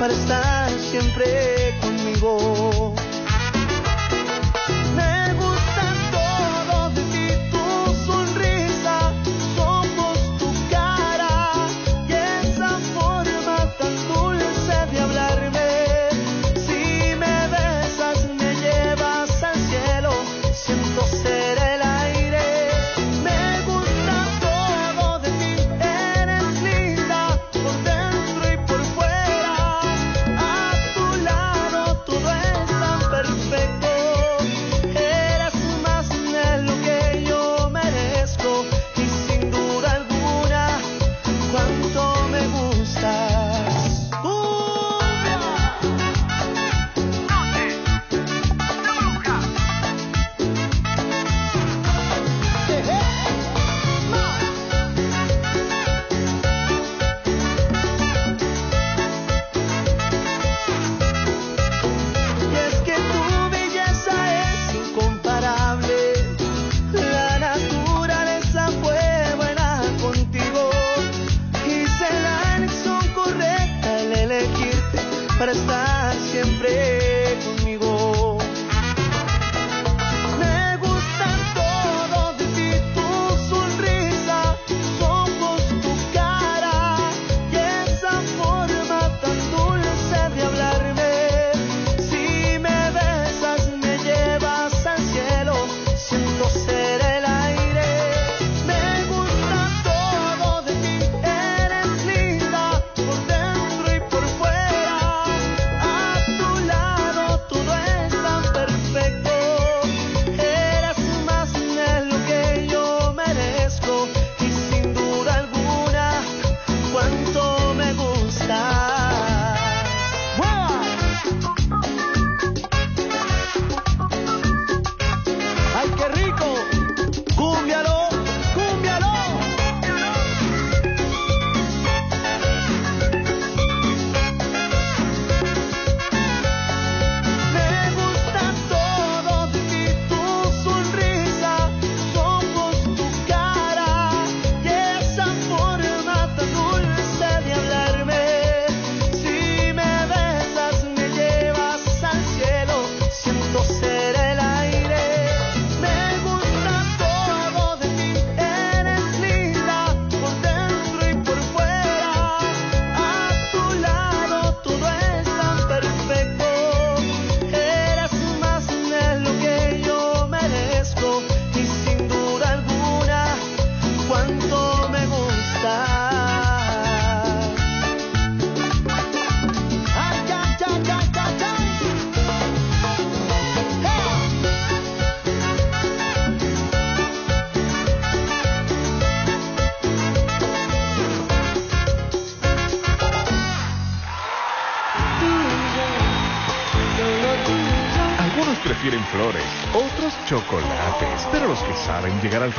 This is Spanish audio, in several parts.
para estar siempre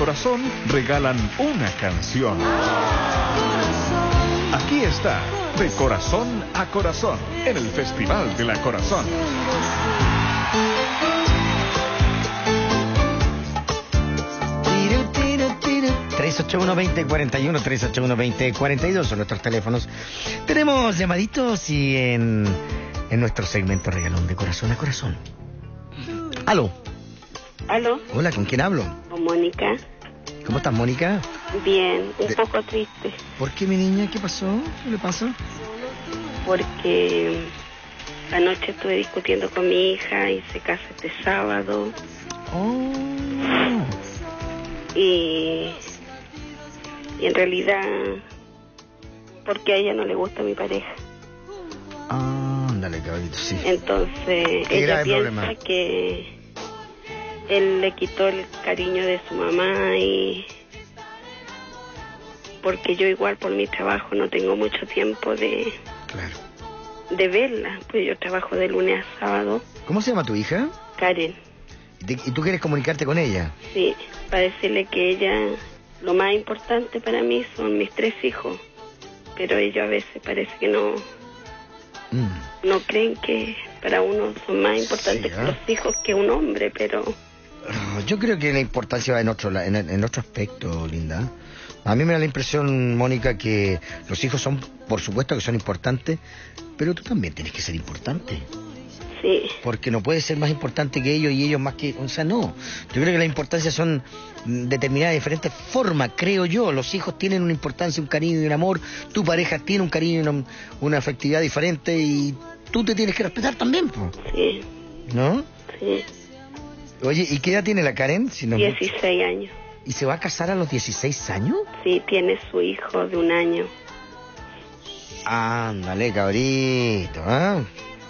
corazón regalan una canción. Aquí está, de corazón a corazón, en el Festival de la Corazón. Tiru, tiru, tiru. 381-2041, 381-2042 son nuestros teléfonos. Tenemos llamaditos y en, en nuestro segmento regalón de corazón a corazón. Aló, Aló, hola, ¿con quién hablo? con Mónica. ¿Cómo estás, Mónica? Bien, un De- poco triste ¿Por qué, mi niña? ¿Qué pasó? ¿Qué le pasa? porque anoche estuve discutiendo con mi hija y se casa este sábado Oh, y, y en realidad porque a ella no le gusta mi pareja. ah, ándale, caballito, sí. Entonces Qué ella grave piensa problema. que él le quitó el cariño de su mamá y porque yo igual por mi trabajo no tengo mucho tiempo de, Claro. de verla, pues yo trabajo de lunes a sábado. ¿Cómo se llama tu hija? Karen, ¿Y, tú quieres comunicarte con ella? sí, para decirle que ella, lo más importante para mí son mis tres hijos, pero ellos a veces parece que no, Mm. no creen que para uno son más importantes Sí, que ¿ah? los hijos que un hombre, pero Yo creo que la importancia va en otro, en, en otro aspecto, Linda. A mí me da la impresión, Mónica, que los hijos son, por supuesto que son importantes, pero tú también tienes que ser importante. Sí, Porque no puedes ser más importante que ellos y ellos más que... O sea, no. Yo creo que las importancias son mm, determinadas de diferentes formas, creo yo. Los hijos tienen una importancia, un cariño y un amor. Tu pareja tiene un cariño y una, una afectividad diferente y tú te tienes que respetar también, po, sí, ¿no? sí. Oye, ¿y qué edad tiene la Karen? Si no- 16 años. ¿Y se va a casar a los 16 años? Sí, tiene su hijo de un año. Ándale, cabrito, ¿ah?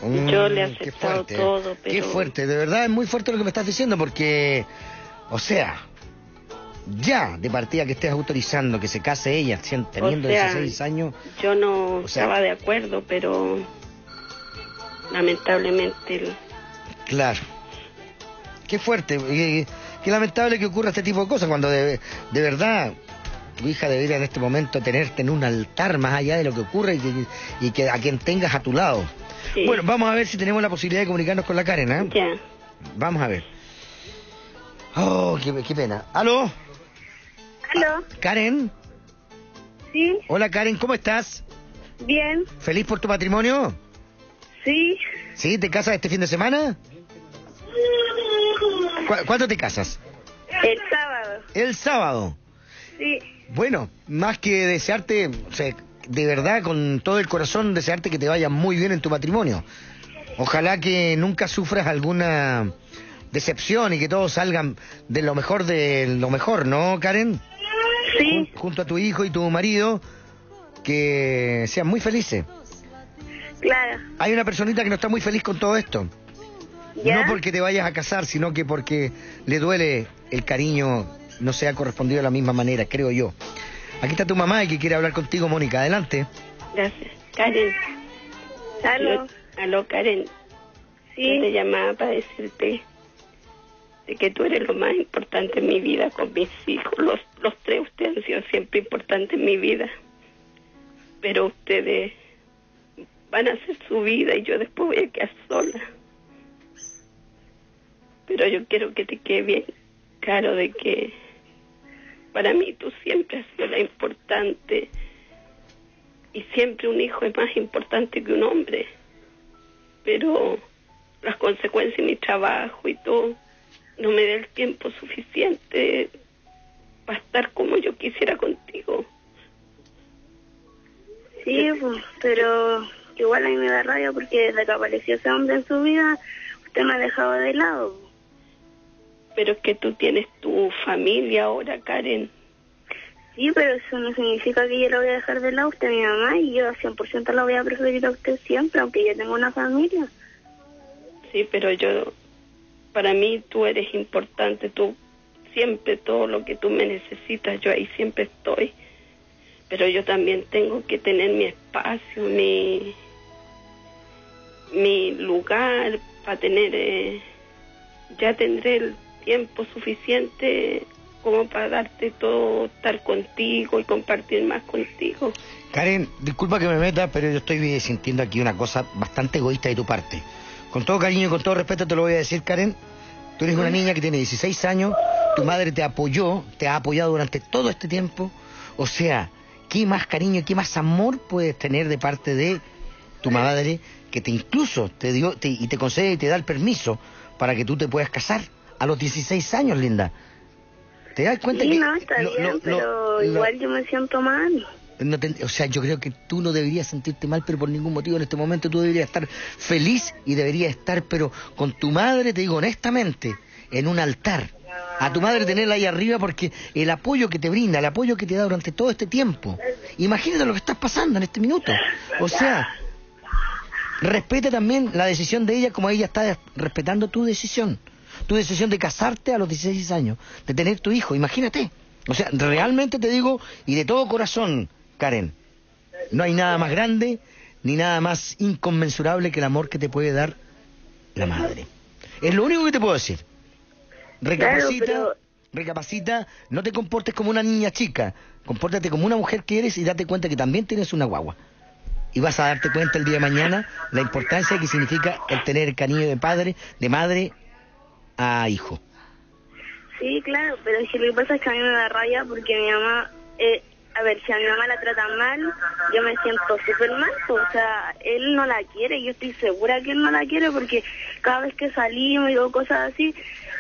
Mm, Yo le he qué aceptado todo, Qué pero- fuerte, de verdad es muy fuerte lo que me estás diciendo porque, o sea, ya de partida que estés autorizando que se case ella teniendo O sea, 16 años, Yo no O sea- estaba de acuerdo, pero lamentablemente claro. Qué fuerte, qué, qué lamentable que ocurra este tipo de cosas cuando de, de verdad tu hija debería en este momento tenerte en un altar más allá de lo que ocurre y que, y que a quien tengas a tu lado. sí. Bueno, vamos a ver si tenemos la posibilidad de comunicarnos con la Karen, ¿eh? ya. Vamos a ver. Oh, qué, qué pena. ¿Aló? ¿Aló? Karen. ¿Sí? Hola Karen, ¿cómo estás? ¿Bien? ¿Feliz por tu matrimonio? ¿Sí? ¿Sí? ¿Te casas este fin de semana? ¿Cu- ¿Cuándo te casas? El sábado. El sábado. Sí. Bueno, más que desearte, o sea, de verdad, con todo el corazón, desearte que te vaya muy bien en tu matrimonio. Ojalá que nunca sufras alguna decepción y que todos salgan de lo mejor de lo mejor, ¿no, Karen? Sí. Jun- junto a tu hijo y tu marido, que sean muy felices. Claro. Hay una personita que no está muy feliz con todo esto. ¿Ya? No porque te vayas a casar, sino que porque le duele el cariño no se ha correspondido de la misma manera, creo yo. Aquí está tu mamá y que quiere hablar contigo, Mónica. Adelante. Gracias. Karen. ¿Aló? Aló, Karen. Yo te Sí. llamaba para decirte de que tú eres lo más importante en mi vida con mis hijos. Los, los tres ustedes han sido siempre importantes en mi vida. Pero ustedes van a hacer su vida y yo después voy a quedar sola. Pero yo quiero que te quede bien claro de que para mí tú siempre has sido la importante y siempre un hijo es más importante que un hombre. Pero las consecuencias de mi trabajo y todo no me da el tiempo suficiente para estar como yo quisiera contigo. Sí, pues, pero igual a mí me da rabia porque desde que apareció ese hombre en su vida, usted me ha dejado de lado. Pero es que tú tienes tu familia ahora, Karen. Sí, pero eso no significa que yo la voy a dejar de lado. Usted es mi mamá y yo 100% la voy a preferir a usted siempre, aunque yo tenga una familia. Sí, pero yo, para mí tú eres importante, tú siempre todo lo que tú me necesitas, yo ahí siempre estoy. Pero yo también tengo que tener mi espacio, mi, mi lugar para tener, eh, ya tendré el tiempo suficiente como para darte todo, estar contigo y compartir más contigo. Karen, disculpa que me meta, pero yo estoy sintiendo aquí una cosa bastante egoísta de tu parte. Con todo cariño y con todo respeto te lo voy a decir, Karen. Tú eres una niña que tiene 16 años, tu madre te apoyó, te ha apoyado durante todo este tiempo. O sea, ¿qué más cariño qué más amor puedes tener de parte de tu madre que te incluso te dio te- y te concede y te da el permiso para que tú te puedas casar a los 16 años, linda? ¿Te das cuenta Sí, que no, está lo- bien, lo- pero lo- igual yo me siento mal. no te- o sea, yo creo que tú no deberías sentirte mal, pero por ningún motivo en este momento tú deberías estar feliz y deberías estar, pero con tu madre, te digo honestamente, en un altar. A tu madre tenerla ahí arriba porque el apoyo que te brinda, el apoyo que te da durante todo este tiempo. Imagínate lo que estás pasando en este minuto. O sea, respeta también la decisión de ella como ella está respetando tu decisión. Tu decisión de casarte a los 16 años, de tener tu hijo, imagínate. O sea, realmente te digo, y de todo corazón, Karen, no hay nada más grande ni nada más inconmensurable que el amor que te puede dar la madre. Es lo único que te puedo decir. Recapacita, Claro, recapacita, no te comportes como una niña chica, compórtate como una mujer que eres y date cuenta que también tienes una guagua. Y vas a darte cuenta el día de mañana la importancia que significa el tener el cariño de padre, de madre a hijo. Sí, claro, pero si lo que pasa es que a mí me da rabia porque mi mamá eh, a ver, si a mi mamá la tratan mal, yo me siento súper mal. pues, O sea, él no la quiere, yo estoy segura que él no la quiere porque cada vez que salimos y cosas así,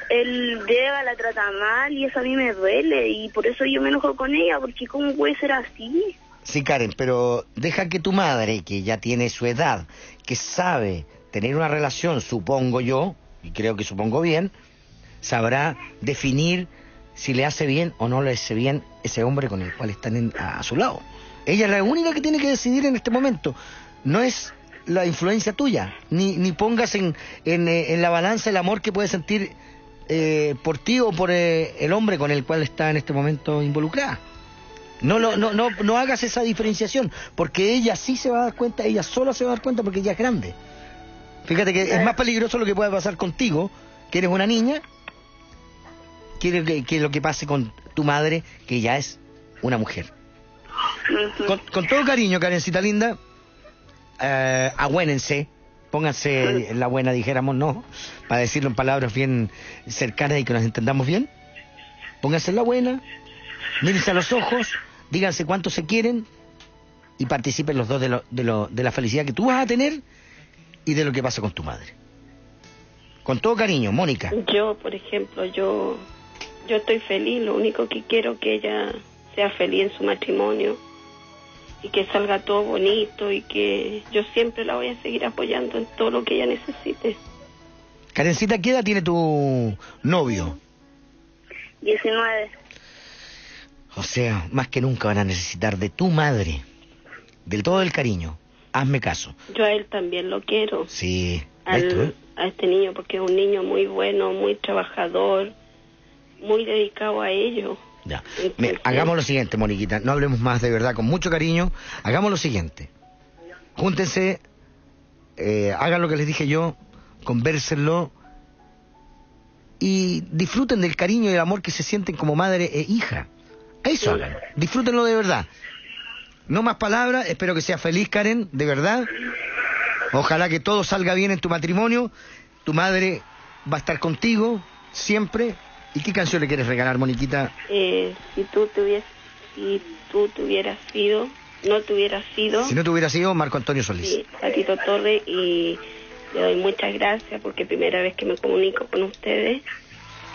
él llega, la trata mal y eso a mí me duele y por eso yo me enojo con ella, porque ¿cómo puede ser así? Sí, Karen, pero deja que tu madre, que ya tiene su edad, que sabe tener una relación, supongo yo, y creo que supongo bien, sabrá definir si le hace bien o no le hace bien ese hombre con el cual están en- a, su lado. Ella es la única que tiene que decidir en este momento. No es la influencia tuya, ni, ni pongas en, en, eh, en la balanza el amor que puede sentir eh, por ti o por eh, el hombre con el cual está en este momento involucrada. No, lo- no, no, no hagas esa diferenciación, porque ella sí se va a dar cuenta, ella sola se va a dar cuenta porque ella es grande. Fíjate que es más peligroso lo que puede pasar contigo, que eres una niña, que, que, que lo que pase con tu madre, que ya es una mujer. Con, con todo cariño, Karencita linda, eh, agüénense, pónganse la buena, dijéramos, ¿no? Para decirlo en palabras bien cercanas y que nos entendamos bien. Pónganse en la buena, mírense a los ojos, díganse cuánto se quieren y participen los dos de, lo- de, lo- de la felicidad que tú vas a tener y de lo que pasa con tu madre. Con todo cariño, Mónica. Yo, por ejemplo, yo, yo estoy feliz, lo único que quiero que ella sea feliz en su matrimonio y que salga todo bonito y que yo siempre la voy a seguir apoyando en todo lo que ella necesite. Karencita, ¿qué edad tiene tu novio? 19. O sea, más que nunca van a necesitar de tu madre, del todo el cariño. Hazme caso. Yo a él también lo quiero, Sí, ¿ves tú, eh? a este niño, porque es un niño muy bueno, muy trabajador, muy dedicado a ello. Ya. Entonces- hagamos lo siguiente, Moniquita. No hablemos más de verdad, con mucho cariño. Hagamos lo siguiente. Júntense, eh, hagan lo que les dije yo, convérsenlo y disfruten del cariño y el amor que se sienten como madre e hija. Eso hagan. Disfrútenlo de verdad. No más palabras. Espero que seas feliz, Karen, de verdad. Ojalá que todo salga bien en tu matrimonio. Tu madre va a estar contigo siempre. ¿Y qué canción le quieres regalar, Moniquita? Eh, si tú te hubieras, si tú te hubieras sido, no te hubieras sido, Si no te hubiera sido Marco Antonio Solís. sí, Patito Torre, y le doy muchas gracias porque primera vez que me comunico con ustedes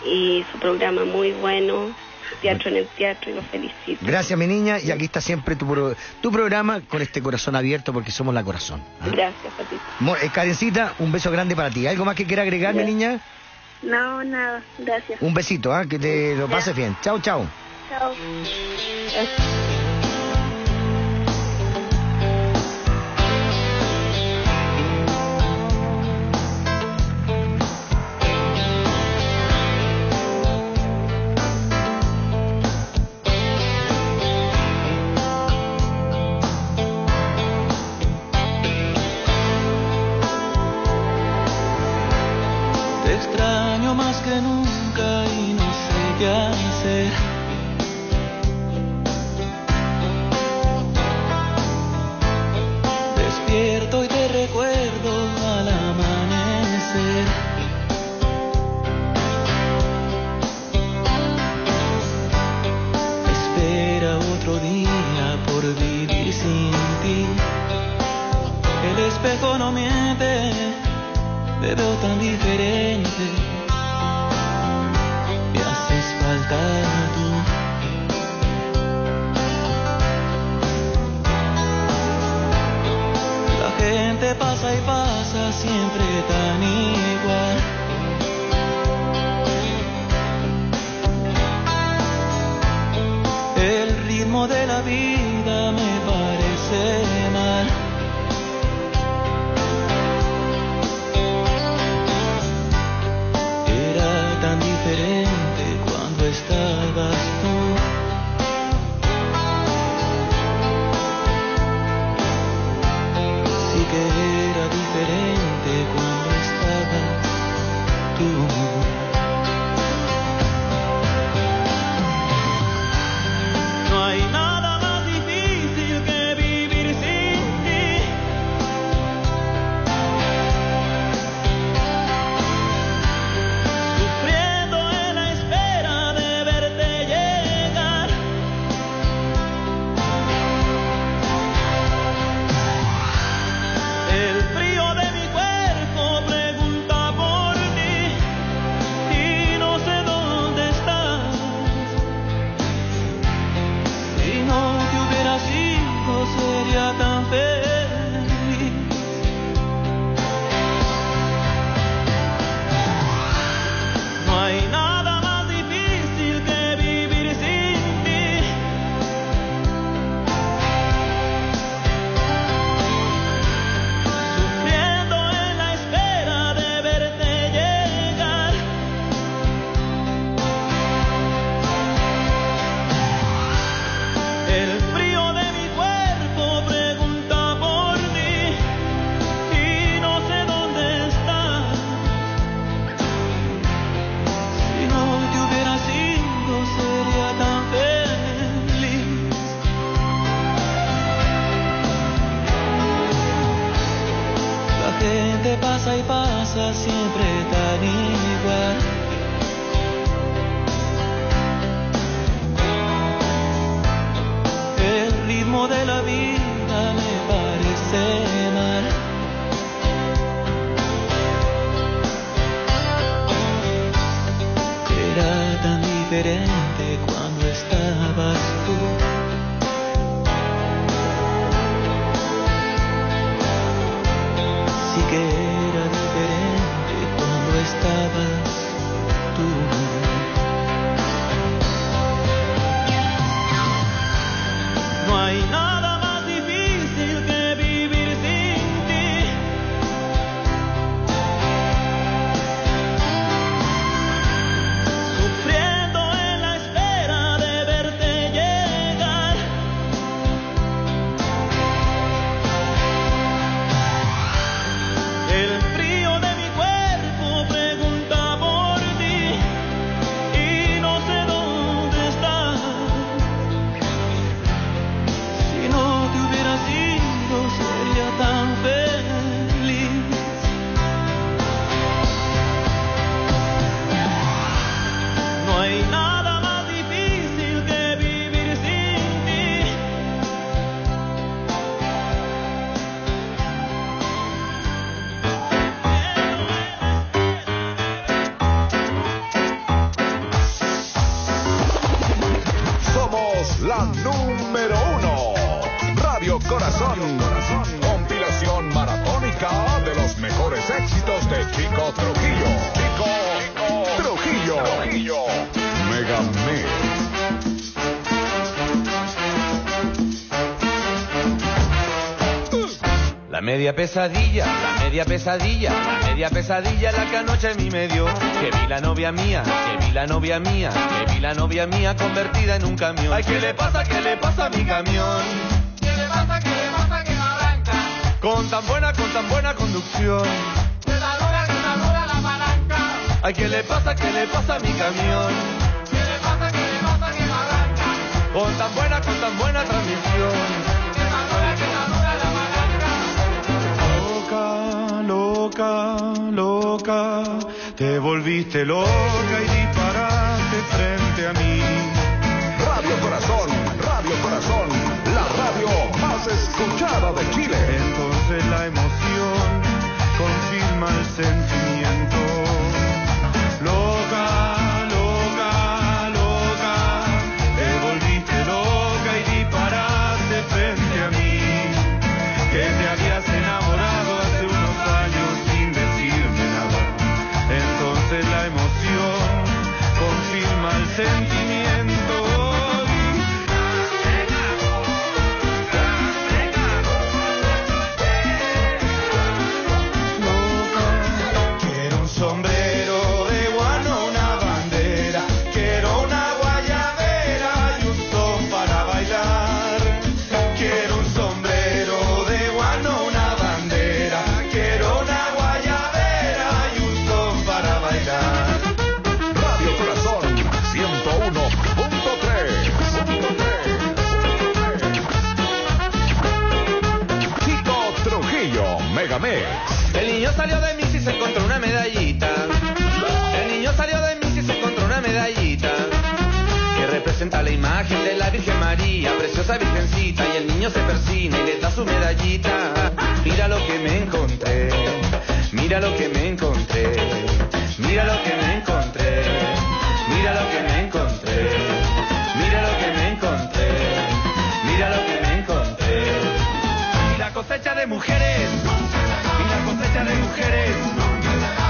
y su programa muy bueno, Teatro en el Teatro, y lo felicito. Gracias, mi niña, y aquí está siempre tu, pro- tu programa con este corazón abierto porque somos la corazón. ¿ah? Gracias, Patito. Eh, Karencita, un beso grande para ti. ¿Algo más que quiera agregar, mi niña? No, nada. Gracias. Un besito, ¿ah? que te lo pases bien. Chao, chao. Chao. Que nunca y no sé qué hacer. Despierto y te recuerdo al amanecer. Espera otro día por vivir sin ti. El espejo no miente te veo tan diferente. Siempre tan media pesadilla, la media pesadilla, la media pesadilla la que anoche en mi medio. Que vi la novia mía, que vi la novia mía, que vi la novia mía convertida en un camión. Ay, ¿qué le pasa, qué le pasa a mi camión? ¿Qué le pasa, qué le pasa que no arranca? Con tan buena, con tan buena conducción. la palanca. Ay, ¿qué le pasa, qué le pasa a mi camión? ¿Qué le pasa, qué le pasa que no arranca? Con tan buena, con tan buena transmisión. Loca, loca, te volviste loca y disparaste frente a mí. Radio Corazón. Radio Corazón. La radio más escuchada de Chile. Entonces la emoción confirma el sentimiento. Loca, salió de Mix y se encontró una medallita. El niño salió de Mix y se encontró una medallita. Que representa la imagen de la Virgen María, preciosa virgencita. Y el niño se persina y le da su medallita. Mira lo que me encontré. Mira lo que me encontré. Mira lo que me encontré. Mira lo que me encontré. Mira lo que me encontré. Mira lo que me encontré. Y la cosecha de mujeres. Cosecha de mujeres.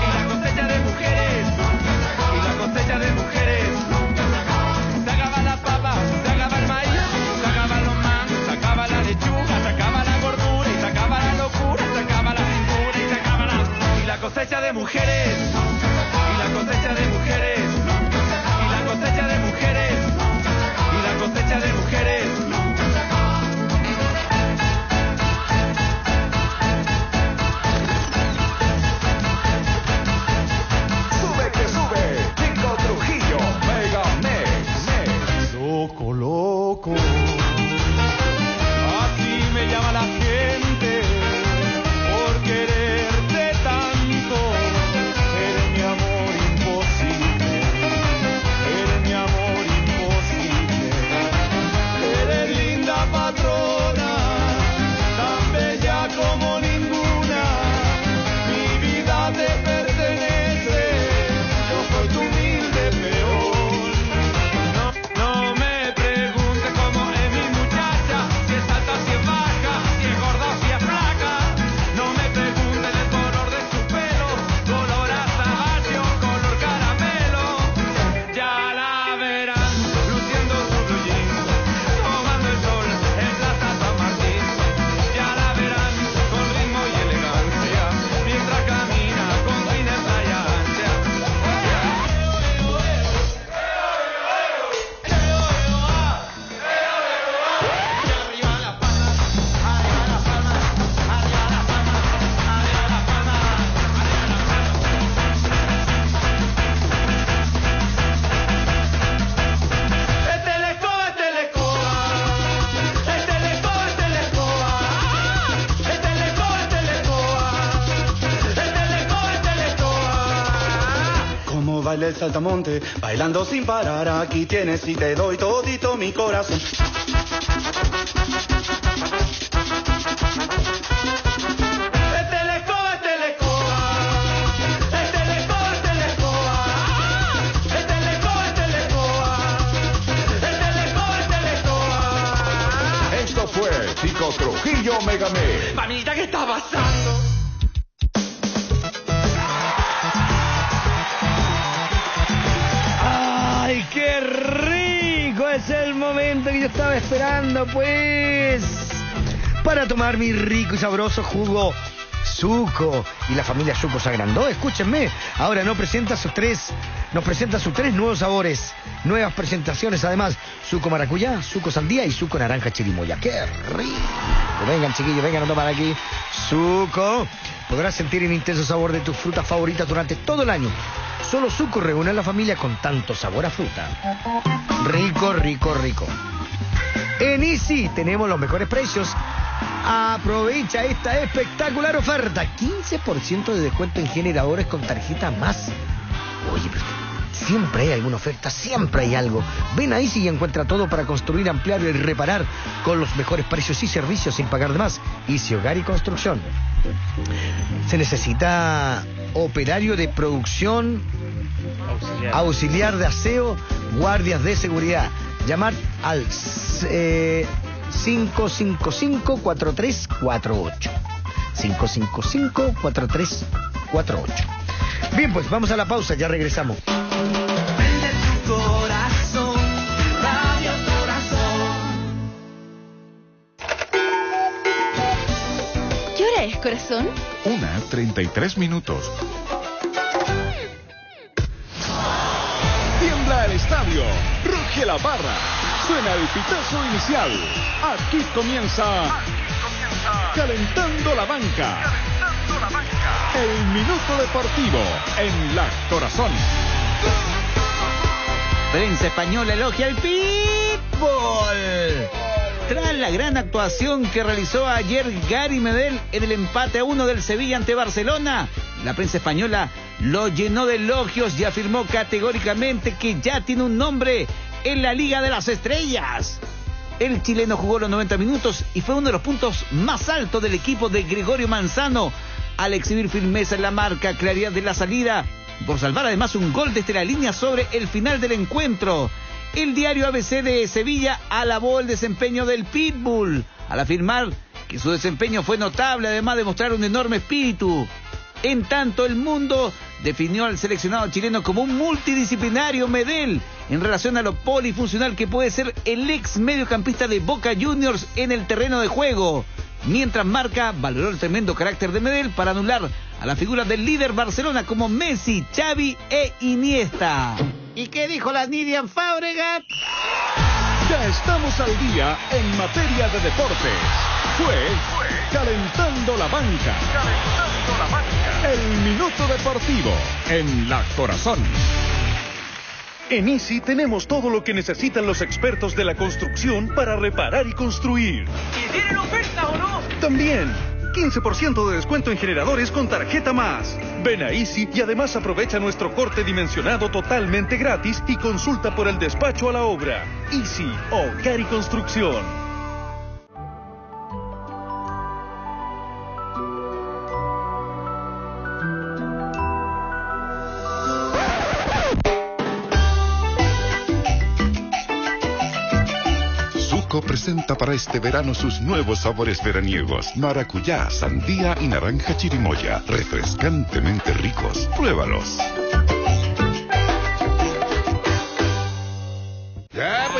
Y la cosecha de mujeres. Y la cosecha de mujeres. Se acaba la papa, se acaba el maíz, se acaban los mangos, se acaba la lechuga, se acaba la gordura y se acaba la locura, se acaba la cintura y se acaba la... Y la cosecha de mujeres. Y la cosecha de mujeres. Y la cosecha de mujeres. Y la cosecha de mujeres. Baila el saltamonte, bailando sin parar. Aquí tienes y te doy todito mi corazón. Este le escoba, este le escoba. Este le escoba, este le escoba. Este le escoba, este le escoba. Este le escoba, este le escoba. Esto fue Chico Trujillo Megame. Mamita, ¿qué está pasando? Estaba esperando, pues. Para tomar mi rico y sabroso jugo Suco. Y la familia Suco se agrandó. Escúchenme. Ahora no presenta sus tres. Nos presenta sus tres nuevos sabores. Nuevas presentaciones, además. Suco maracuyá, suco sandía y suco naranja chirimoya. ¡Qué rico! Vengan, chiquillos, vengan a tomar aquí. Suco. Podrás sentir el intenso sabor de tus frutas favoritas durante todo el año. Solo Suco reúne a la familia con tanto sabor a fruta. Rico, rico, rico. En Easy tenemos los mejores precios. Aprovecha esta espectacular oferta. 15% de descuento en generadores con tarjeta más. Oye, pero siempre hay alguna oferta, siempre hay algo. Ven a Easy y encuentra todo para construir, ampliar y reparar con los mejores precios y servicios sin pagar de más. Easy Hogar y Construcción. Se necesita operario de producción, auxiliar de aseo, guardias de seguridad. Llamar al eh, 555-4348. 555-4348. Bien, pues vamos a la pausa, ya regresamos. Prende tu corazón, Radio Corazón. ¿Qué hora es, corazón? Una 33 minutos. Tiembla el estadio, ruge la barra, suena el pitazo inicial. Aquí comienza, calentando la banca. El minuto deportivo en la corazón. Prensa española elogia al pitbull. Tras la gran actuación que realizó ayer Gary Medel en el empate a uno del Sevilla ante Barcelona, la prensa española lo llenó de elogios y afirmó categóricamente que ya tiene un nombre en la Liga de las Estrellas. El chileno jugó los 90 minutos y fue uno de los puntos más altos del equipo de Gregorio Manzano al exhibir firmeza en la marca, claridad de la salida, por salvar además un gol desde la línea sobre el final del encuentro. El diario ABC de Sevilla alabó el desempeño del Pitbull al afirmar que su desempeño fue notable, además de mostrar un enorme espíritu. En tanto, el mundo definió al seleccionado chileno como un multidisciplinario Medel en relación a lo polifuncional que puede ser el ex mediocampista de Boca Juniors en el terreno de juego. Mientras Marca valoró el tremendo carácter de Medel para anular a la figura del líder Barcelona como Messi, Xavi e Iniesta. ¿Y qué dijo la Nidian Fabregat? Ya estamos al día en materia de deportes. Fue Calentando la banca. El minuto deportivo en la corazón. En Easy tenemos todo lo que necesitan los expertos de la construcción para reparar y construir. ¿Y tienen oferta o no? También 15% de descuento en generadores con tarjeta más. Ven a Easy y además aprovecha nuestro corte dimensionado totalmente gratis y consulta por el despacho a la obra. Easy Hogar y Construcción. Para este verano sus nuevos sabores veraniegos. Maracuyá, sandía y naranja chirimoya. Refrescantemente ricos. Pruébalos.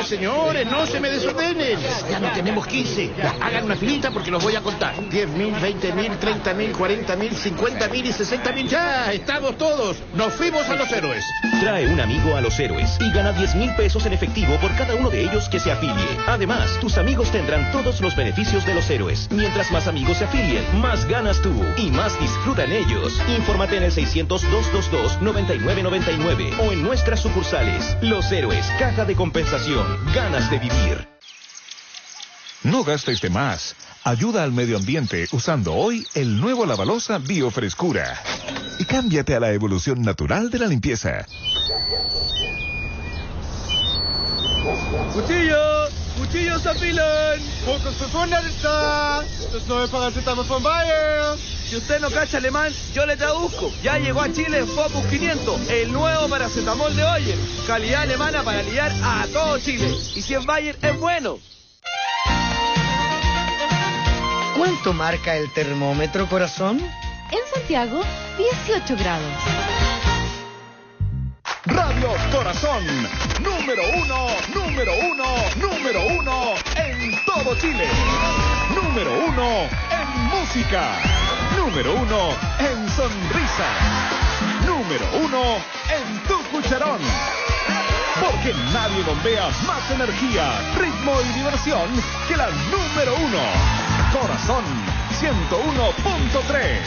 Señores, no se me desordenen. Ya no tenemos 15. Ya, hagan una filita porque los voy a contar. 10 mil, 20 mil, 30 mil, 40 mil, 50 mil y 60 mil. Ya, estamos todos. Nos fuimos a los héroes. Trae un amigo a los héroes y gana 10 mil pesos en efectivo por cada uno de ellos que se afilie. Además, tus amigos tendrán todos los beneficios de los héroes. Mientras más amigos se afilien, más ganas tú y más disfrutan ellos. Infórmate en el 600-222-9999 o en nuestras sucursales. Los héroes, caja de compensación, ganas de vivir. No gastes de más. Ayuda al medio ambiente usando hoy el nuevo Lavalosa Biofrescura. Y cámbiate a la evolución natural de la limpieza. ¡Cuchillo! ¡Cuchillo se afilan! ¡Pocos está! ¡Das neue Paracetamol von Bayer! Si usted no cacha alemán, yo le traduzco. Ya llegó a Chile Focus 500, el nuevo paracetamol de Bayer. Calidad alemana para liar a todo Chile. Y si es Bayer, es bueno. ¿Cuánto marca el termómetro, corazón? En Santiago, 18 grados. Radio Corazón, número uno, número uno, número uno en todo Chile. Número uno en música. Número uno en sonrisa. Número uno en tu cucharón. Porque nadie bombea más energía, ritmo y diversión que la número uno. Corazón 101.3.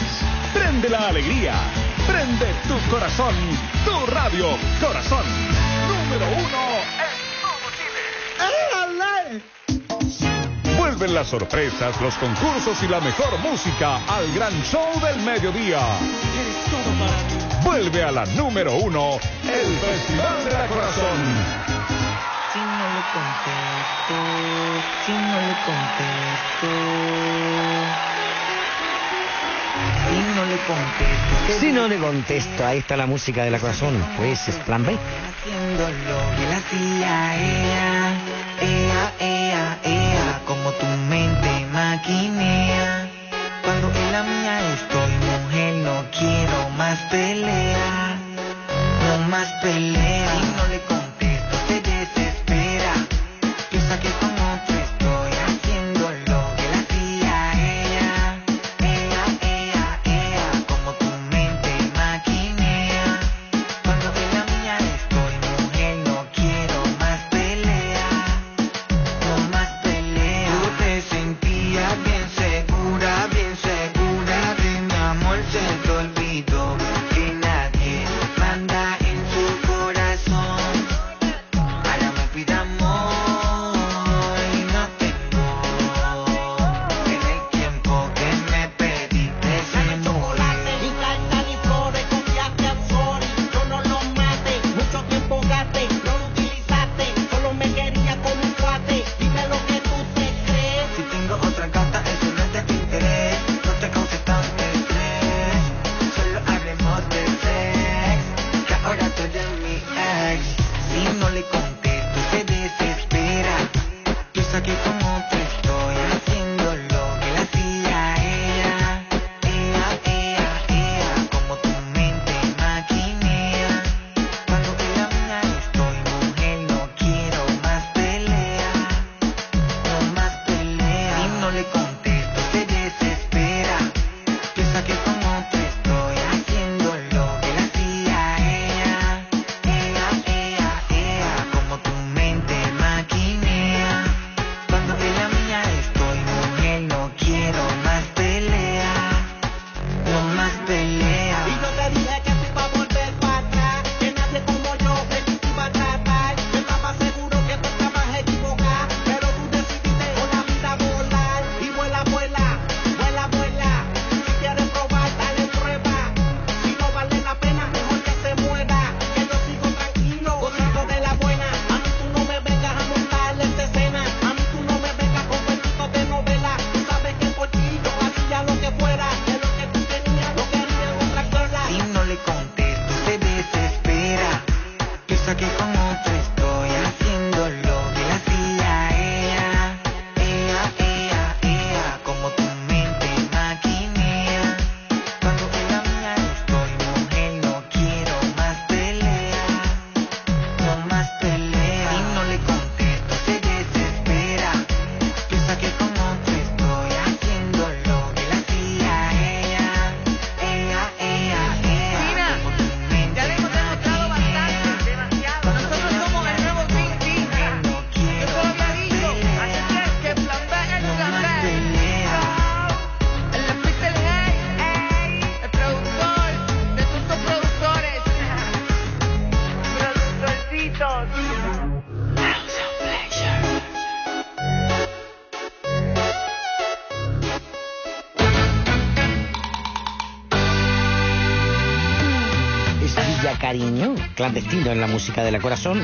Prende la alegría. Prende tu corazón. Tu radio Corazón. Número uno en todo Chile. Vuelven las sorpresas, los concursos y la mejor música al gran show del mediodía. Vuelve a la número uno, el Festival de la Corazón. Si no le contesto, si no le contesto, si no le contesto. Si no le contesto, ahí está la música de la corazón. Pues es plan B. Haciendo lo que la hacía ella, ea, ea, ea, como tu mente maquinea. Cuando en la mía estoy, mujer, no quiero más pelea, no más pelea. Si no le contesto, se desespera. Piensa que clandestino en la música de la corazón.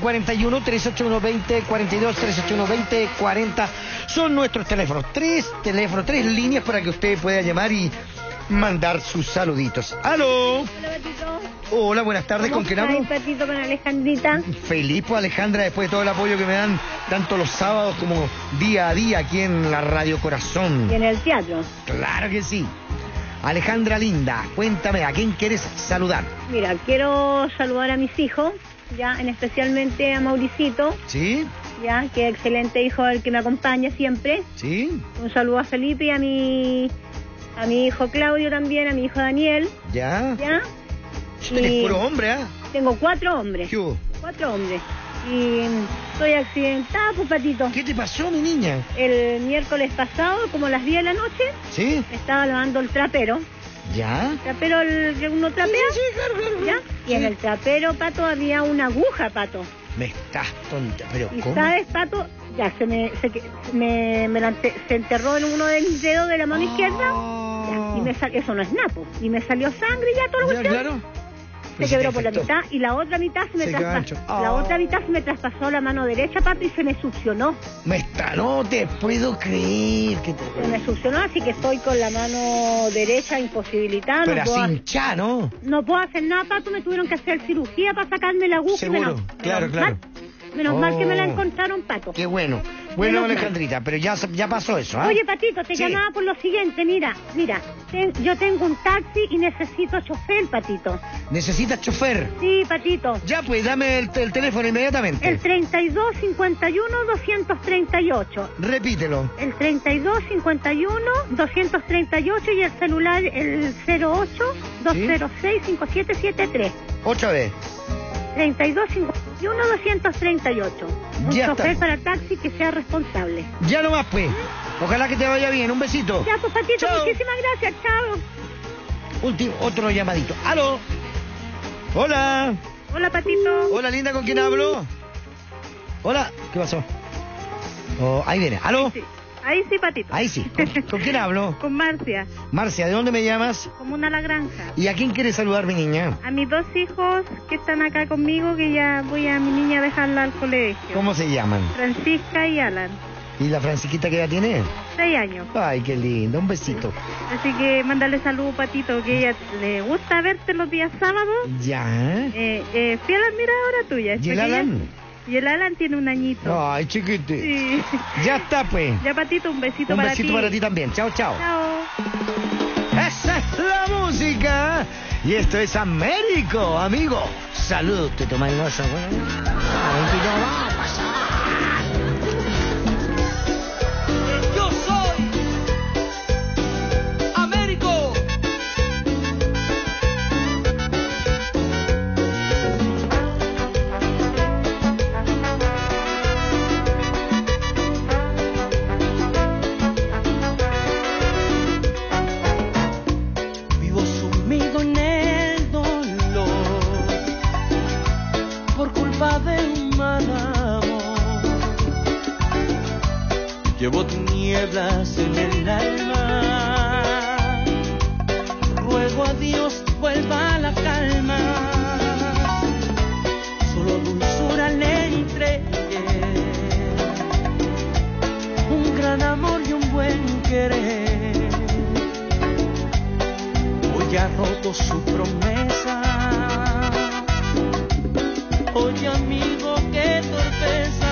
381-2041, 381-2042, 381-2040 son nuestros teléfonos. Tres teléfonos, tres líneas para que usted pueda llamar y mandar sus saluditos. ¡Aló! Hola, buenas tardes. ¿Con quién hablo? Patito, con Alejandrita. Feliz, pues, Alejandra, después de todo el apoyo que me dan tanto los sábados como día a día aquí en la Radio Corazón. Y en el teatro. Claro que sí. Alejandra Linda, cuéntame, ¿a quién quieres saludar? Mira, quiero saludar a mis hijos, ya, en especialmente a Mauricito, ¿Sí? ya, que excelente hijo el que me acompaña siempre. ¿Sí? Un saludo a Felipe y a mi, a mi hijo Claudio también, a mi hijo Daniel, ¿Ya? ya. Y puro hombre, ¿ah? Tengo cuatro hombres. ¿Qué hubo? Cuatro hombres. Y estoy accidentada, pues, Patito. ¿Qué te pasó, mi niña? El miércoles pasado, como a las 10 de la noche, ¿Sí? estaba lavando el trapero. ¿Ya? Trapero el que uno trapea. ¿Ya? Y en el trapero, Pato, había una aguja, Pato. Me estás tonta, pero Y ¿cómo? sabes, Pato, ya se me, se, que- me, me la se enterró en uno de mis dedos de la mano izquierda. Ya, y me sal- eso no es napo. Y me salió sangre ya todo lo Ya, claro. Se Pues se quebró por la mitad y la otra mitad se me Se traspasó. La Oh. otra mitad se me traspasó la mano derecha, Pato, y se me succionó. Me está, no te puedo creer que te... Se me succionó, así que estoy con la mano derecha imposibilitada. Pero no, así hinchá, ¿no? no puedo hacer nada, Pato. Me tuvieron que hacer cirugía para sacarme la aguja. y Seguro, claro, claro. Menos mal que me la Oh. encontraron, Pato. Qué bueno. Bueno, Menos mal. Alejandrita, pero ya, ya pasó eso, ¿ah? Oye, Patito, te Sí. llamaba por lo siguiente. Mira, mira, ten- yo tengo un taxi y necesito chofer, Patito. ¿Necesitas chofer? Sí, Patito. Ya, pues, dame el, el teléfono inmediatamente. El 32 51 238. Repítelo. El 32 51 238 y el celular el 08 206 5773. Otra vez. 32 51 238. Un Ya chofer está. para taxi que sea responsable. Ya nomás, pues. Ojalá que te vaya bien. Un besito. Ya, pues, Patito, Chao. muchísimas gracias. Chao. Último, otro llamadito. ¡Aló! Hola. Hola, Patito. Hola, linda, ¿con quién hablo? Hola. ¿Qué pasó? Oh, ahí viene. ¿Aló? Ahí sí, Patito. Ahí sí. ¿Con, con quién hablo? Con Marcia, Marcia, ¿de dónde me llamas? como una la granja. ¿Y a quién quieres saludar, mi niña? A mis dos hijos que están acá conmigo, que ya voy a mi niña a dejarla al colegio. ¿Cómo se llaman? Francisca y Alan, ¿Y la Francisquita qué edad tiene? seis años. Ay, qué lindo. Un besito. Así que mándale saludos, Patito, que ella le gusta verte los días sábados. Ya. Eh, eh, fiel admiradora tuya. ¿Y el. Alan? Y el Alan tiene un añito. Ay, chiquite. Sí. Ya está, pues. Ya, Patito, un besito Un para besito ti. para ti también. Chao, chao. Chao. Esa es la música. Y esto es Américo, amigo. Salud, te toma el oso. Yo Llevo tinieblas en el alma. Ruego a Dios vuelva la calma. Solo dulzura le entregué. Un gran amor y un buen querer. Hoy ha roto su promesa. Oye amigo, qué torpeza.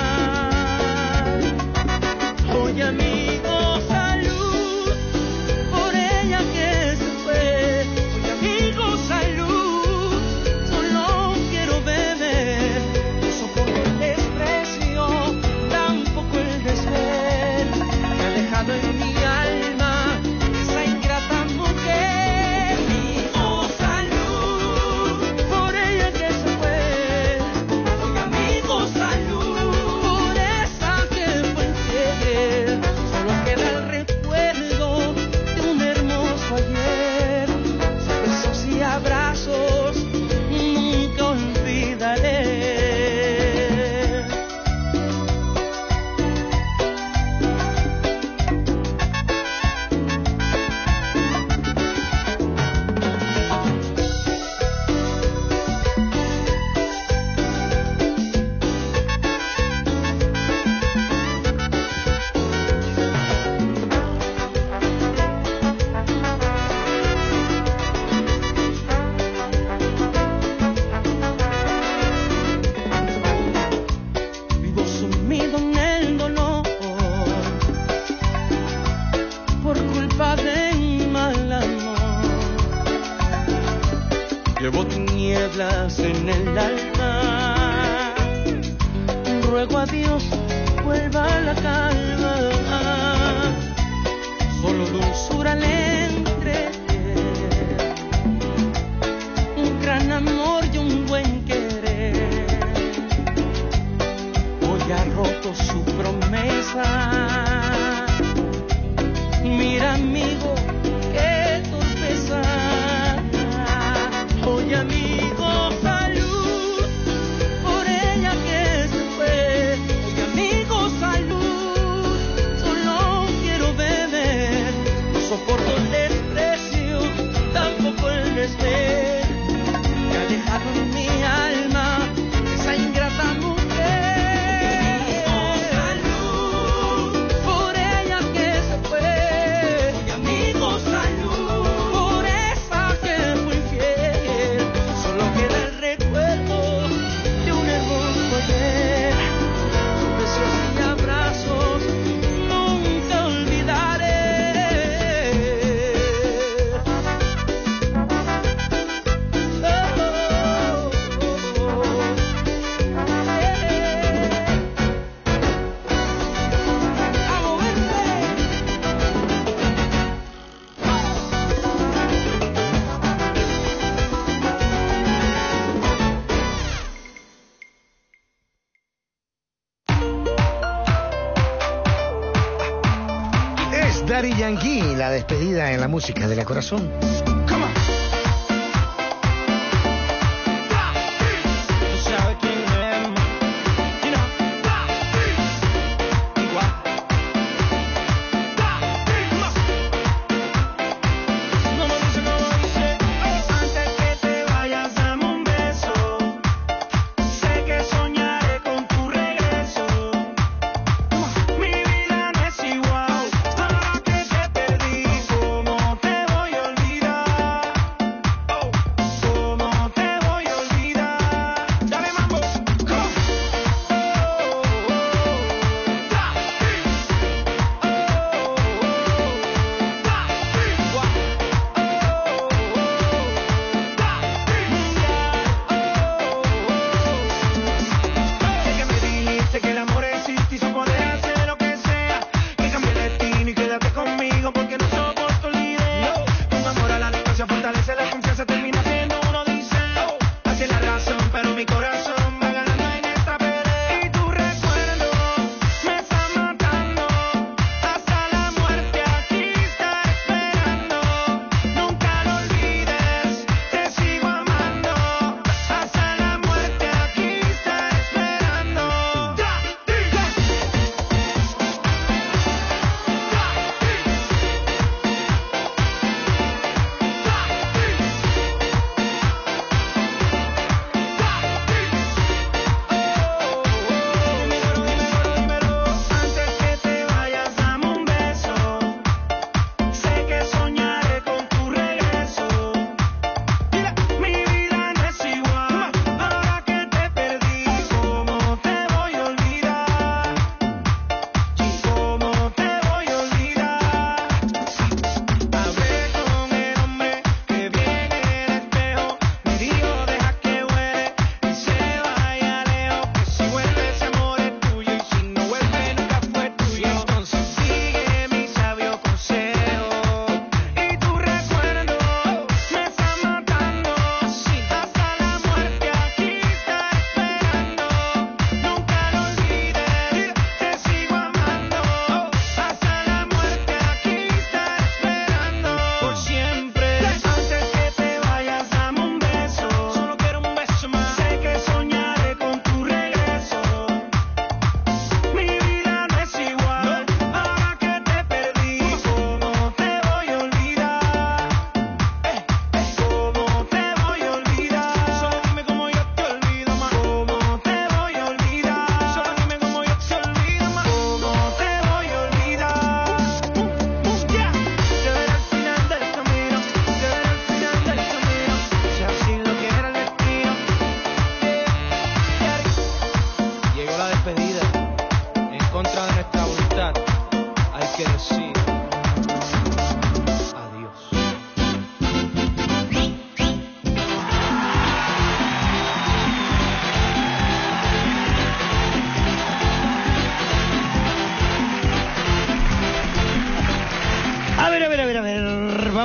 Corazón.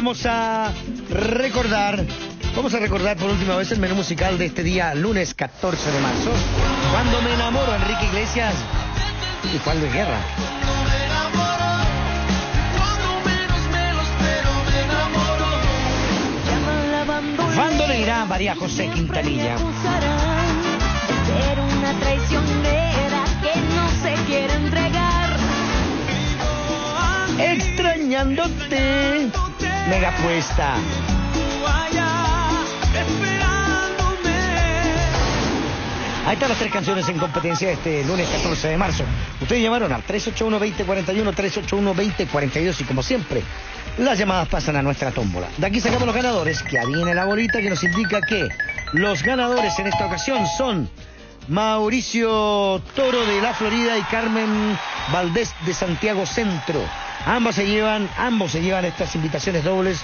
Vamos a recordar, vamos a recordar por última vez el menú musical de este día, lunes 14 de marzo, cuando me enamoro Enrique Iglesias y Juan Luis Guerra. Bandoleira María José Quintanilla. Una traicionera que no se quiere entregar. Extrañándote. Mega puesta. Ahí están las tres canciones en competencia este lunes 14 de marzo. Ustedes llamaron al 381-2041, 381-2042 y como siempre, las llamadas pasan a nuestra tómbola. De aquí sacamos los ganadores, que viene la bolita que nos indica que los ganadores en esta ocasión son Mauricio Toro de la Florida y Carmen Valdés de Santiago Centro. Ambas se llevan, ambos se llevan estas invitaciones dobles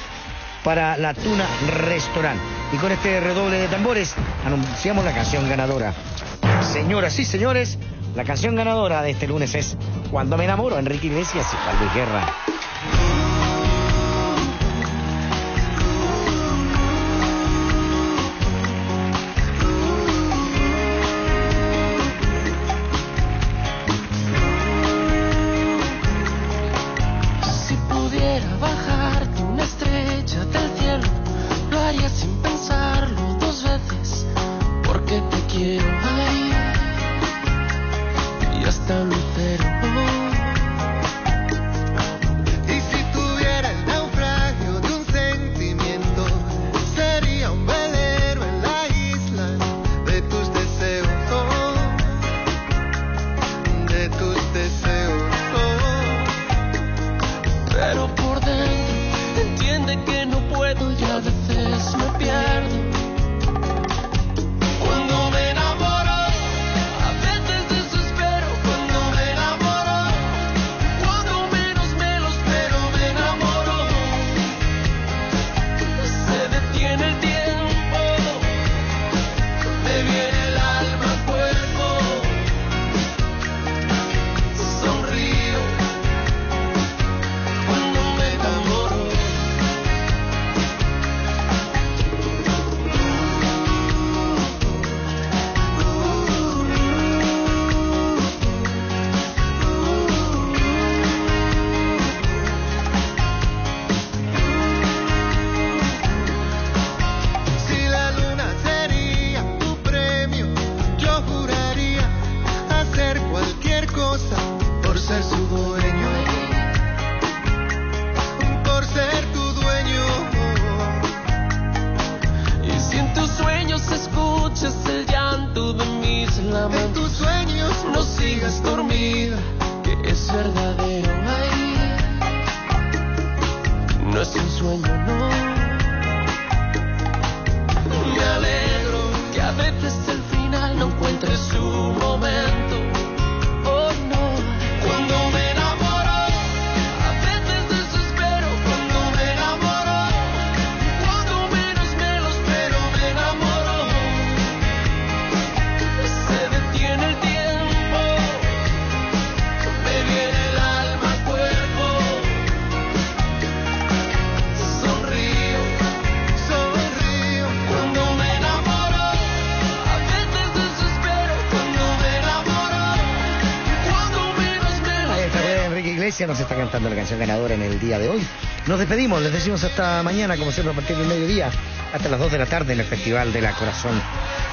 para la Tuna Restaurant. Y con este redoble de tambores anunciamos la canción ganadora. Señoras y señores, la canción ganadora de este lunes es Cuando me enamoro, Enrique Iglesias y Luis Guerra. Pues, Enrique Iglesias nos está cantando la canción ganadora en el día de hoy. Nos despedimos, les decimos hasta mañana, como siempre, a partir del mediodía, hasta las 2 de la tarde en el Festival de la Corazón.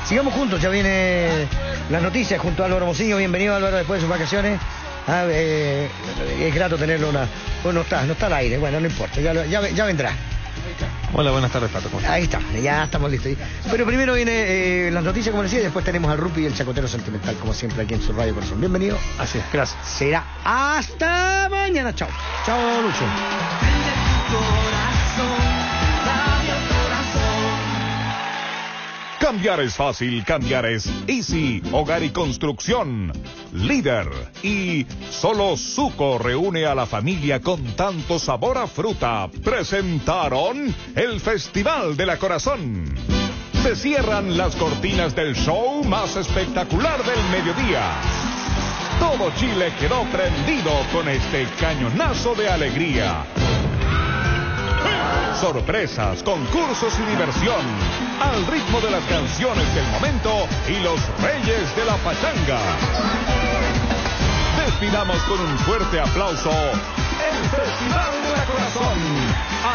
Sigamos juntos, ya viene las noticias junto a Álvaro Mociño. Bienvenido Álvaro después de sus vacaciones. Ah, eh, es grato tenerlo una. Bueno, no está, no está al aire, bueno, no importa, ya, ya, ya vendrá. Hola, buenas tardes, Pato. Ahí está, ya estamos listos. Pero primero viene eh, las noticias, como decía, y después tenemos al Rupi y el Chacotero Sentimental, como siempre, aquí en su Radio Corazón. Bienvenido. Así es, gracias. Será hasta mañana. Chao. Chao, Lucho. Cambiar es fácil, cambiar es easy. Hogar y construcción, líder. Y solo Suco reúne a la familia con tanto sabor a fruta. Presentaron el Festival de la Corazón. Se cierran las cortinas del show más espectacular del mediodía. Todo Chile quedó prendido con este cañonazo de alegría. Sorpresas, concursos y diversión. Al ritmo de las canciones del momento y los reyes de la pachanga. Despidamos con un fuerte aplauso el Festival de la Corazón,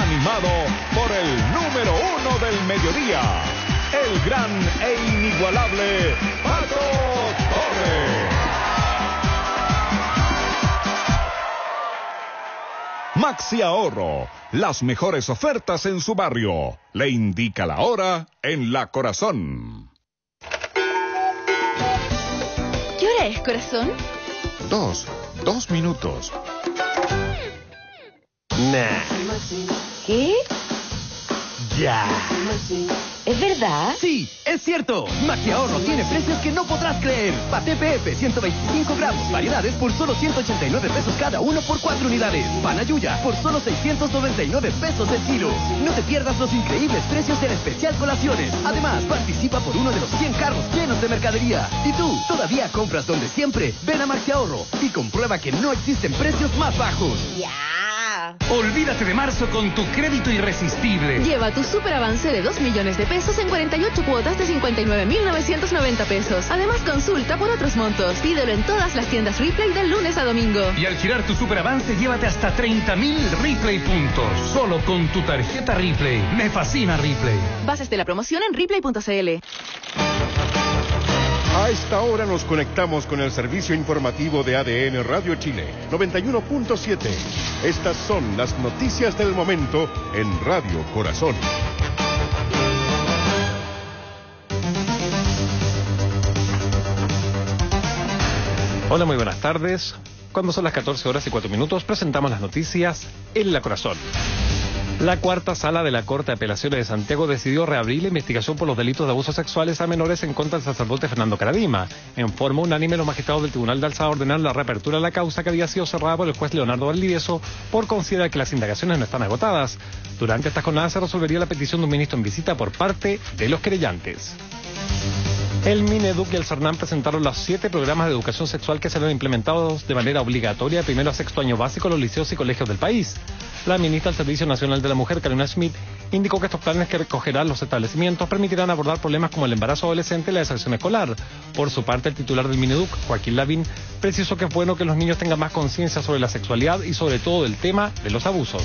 animado por el número uno del mediodía, el gran e inigualable Pato Torres. Maxi Ahorro, las mejores ofertas en su barrio. Le indica la hora en la corazón. ¿Qué hora es, corazón? Dos, dos minutos. Nah. ¿Qué? Ya. ¿Es verdad? Sí, es cierto. Maxi Ahorro tiene precios que no podrás creer. Paté PF 125 gramos, variedades por solo 189 pesos cada uno por 4 unidades. Panayuya por solo 699 pesos el kilo. No te pierdas los increíbles precios del especial colaciones. Además, participa por uno de los 100 carros llenos de mercadería. Y tú, todavía compras donde siempre. Ven a Maxi Ahorro y comprueba que no existen precios más bajos. Ya. Olvídate de marzo con tu crédito irresistible. Lleva tu super avance de 2 millones de pesos en 48 cuotas de 59,990 pesos. Además, consulta por otros montos. Pídelo en todas las tiendas Replay del lunes a domingo. Y al girar tu superavance, llévate hasta 30.000 Ripley puntos. Solo con tu tarjeta Ripley. Me fascina Ripley. Bases de la promoción en replay.cl. A esta hora nos conectamos con el servicio informativo de ADN Radio Chile 91.7. Estas son las noticias del momento en Radio Corazón. Hola, muy buenas tardes. Cuando son las 14 horas y 4 minutos, presentamos las noticias en La Corazón. La cuarta sala de la Corte de Apelaciones de Santiago decidió reabrir la investigación por los delitos de abusos sexuales a menores en contra del sacerdote Fernando Caradima. En forma unánime, los magistrados del Tribunal de Alzada ordenaron la reapertura de la causa que había sido cerrada por el juez Leonardo Valdivieso por considerar que las indagaciones no están agotadas. Durante esta jornada se resolvería la petición de un ministro en visita por parte de los querellantes. El Mineduc y el CERNAM presentaron los siete programas de educación sexual que serán implementados de manera obligatoria primero a sexto año básico en los liceos y colegios del país. La ministra del Servicio Nacional de la Mujer, Carolina Schmidt, indicó que estos planes que recogerán los establecimientos permitirán abordar problemas como el embarazo adolescente y la deserción escolar. Por su parte, el titular del Mineduc, Joaquín Lavín, precisó que es bueno que los niños tengan más conciencia sobre la sexualidad y sobre todo del tema de los abusos.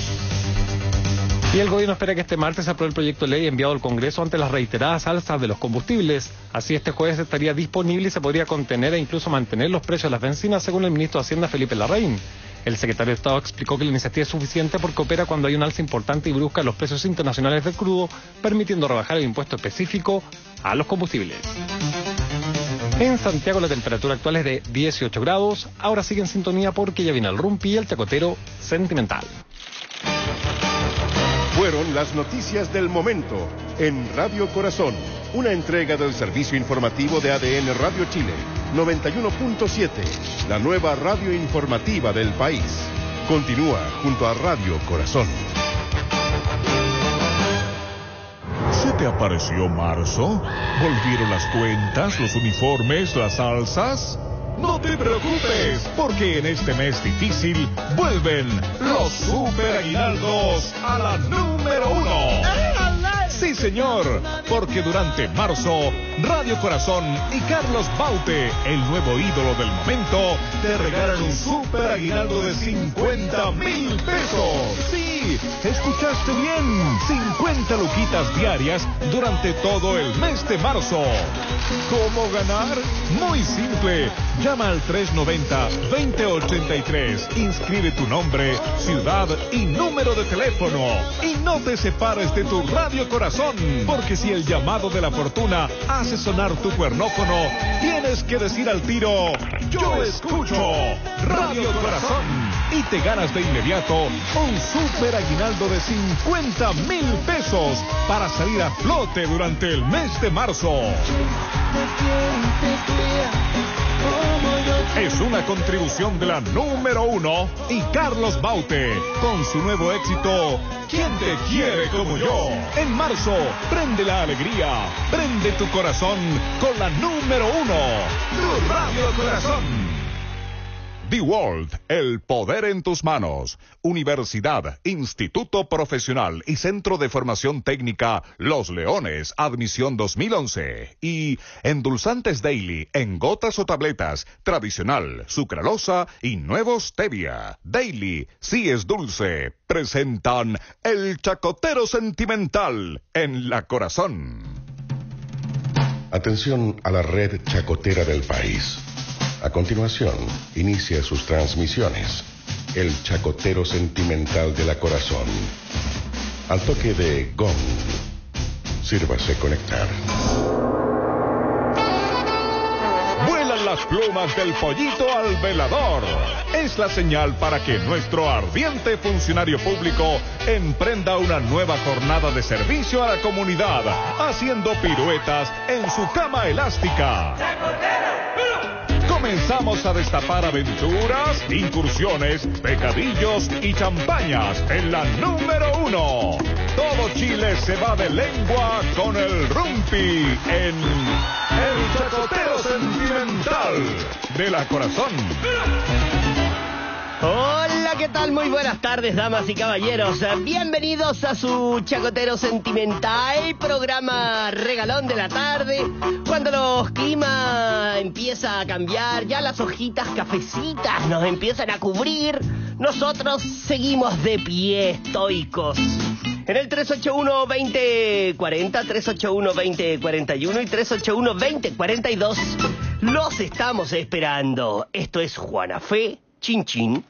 Y el gobierno espera que este martes apruebe el proyecto de ley enviado al Congreso ante las reiteradas alzas de los combustibles. Así este jueves estaría disponible y se podría contener e incluso mantener los precios de las bencinas, según el ministro de Hacienda Felipe Larraín. El secretario de Estado explicó que la iniciativa es suficiente porque opera cuando hay un alza importante y brusca en los precios internacionales del crudo, permitiendo rebajar el impuesto específico a los combustibles. En Santiago la temperatura actual es de 18 grados. Ahora sigue en sintonía porque ya viene el rumpi y el chacotero sentimental. Fueron las noticias del momento en Radio Corazón, una entrega del servicio informativo de ADN Radio Chile 91.7, la nueva radio informativa del país. Continúa junto a Radio Corazón. ¿Se te apareció marzo? ¿Volvieron las cuentas, los uniformes, las salsas? No te preocupes, porque en este mes difícil vuelven los super aguinaldos a la número uno. Sí, señor, porque durante marzo, Radio Corazón y Carlos Baute, el nuevo ídolo del momento, te regalan un super aguinaldo de 50 mil pesos. Escuchaste bien, 50 luquitas diarias durante todo el mes de marzo. ¿Cómo ganar? Muy simple. Llama al 390-2083. Inscribe tu nombre, ciudad y número de teléfono. Y no te separes de tu Radio Corazón, porque si el llamado de la fortuna hace sonar tu cuernófono, tienes que decir al tiro, yo escucho Radio Corazón. Y te ganas de inmediato un super aguinaldo de 50 mil pesos para salir a flote durante el mes de marzo. Es una contribución de la número uno y Carlos Baute con su nuevo éxito ¿Quién te quiere como yo? En marzo, prende la alegría, prende tu corazón con la número uno, tu Radio Corazón. The World, el poder en tus manos. Universidad, Instituto Profesional y Centro de Formación Técnica Los Leones, admisión 2011. Y Endulzantes Daily, en gotas o tabletas, tradicional, sucralosa y nuevos stevia. Daily, sí es dulce. Presentan El Chacotero Sentimental en la Corazón. Atención a la red chacotera del país. A continuación, inicia sus transmisiones. El chacotero sentimental de la corazón. Al toque de gong. Sírvase conectar. Vuelan las plumas del pollito al velador. Es la señal para que nuestro ardiente funcionario público emprenda una nueva jornada de servicio a la comunidad, haciendo piruetas en su cama elástica. Comenzamos a destapar aventuras, incursiones, pecadillos y champañas en la número uno. Todo Chile se va de lengua con el rumpi en El Chacotero Sentimental de la Corazón. Hola, ¿qué tal? Muy buenas tardes, damas y caballeros. Bienvenidos a su Chacotero Sentimental, programa regalón de la tarde. Cuando los climas empieza a cambiar, ya las hojitas cafecitas nos empiezan a cubrir, nosotros seguimos de pie estoicos. En el 381-2040, 381-2041 y 381-2042 los estamos esperando. Esto es Juana Fe 进群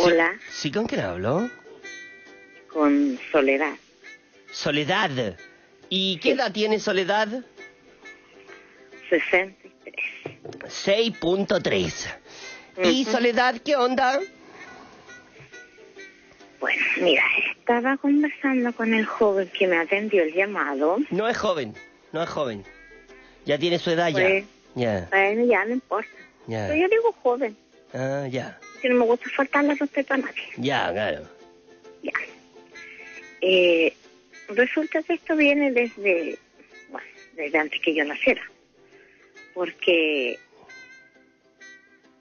Hola, ¿Sí con quién hablo? con Soledad. Soledad. ¿Y qué edad tiene Soledad? 63. 6.3. ¿Y Ujú. Soledad qué onda? Bueno, mira, estaba conversando con el joven que me atendió el llamado. No es joven, no es joven. Ya tiene su edad Pues, ya. Ya, Bueno, ya no importa. ya. Pero yo digo joven, Ah, ya. Que no me gusta faltarle respeto a nadie. Ya, claro. Eh, resulta que esto viene desde, bueno, desde antes que yo naciera. Porque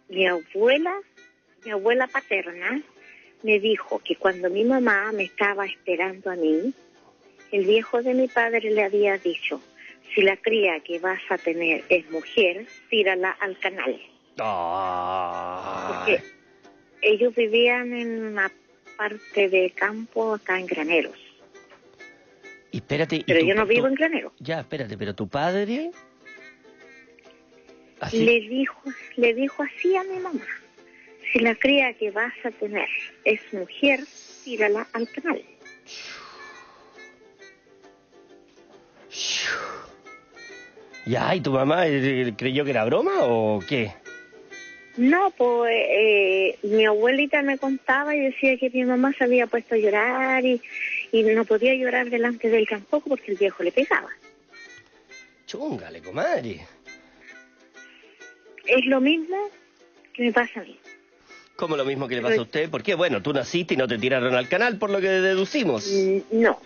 mi abuela, mi abuela paterna, me dijo que cuando mi mamá me estaba esperando a mí, el viejo de mi padre le había dicho, si la cría que vas a tener es mujer, tírala al canal. Porque ellos vivían en una parte de campo acá en Graneros. Y espérate. y Pero tu- yo no tu- vivo en Granero. Ya, espérate, pero tu padre. Así. Le dijo, le dijo así a mi mamá. Si la cría que vas a tener es mujer, tírala al canal. Ya, ¿y tu mamá eh, creyó que era broma o qué? No, pues eh, mi abuelita me contaba y decía que mi mamá se había puesto a llorar y, y no podía llorar delante del tampoco porque el viejo le pegaba. Chúngale, comadre. Es lo mismo que me pasa a mí. Como lo mismo que le pasa a usted. ¿Por qué? Bueno, tú naciste y no te tiraron al canal, por lo que deducimos. Mm, No,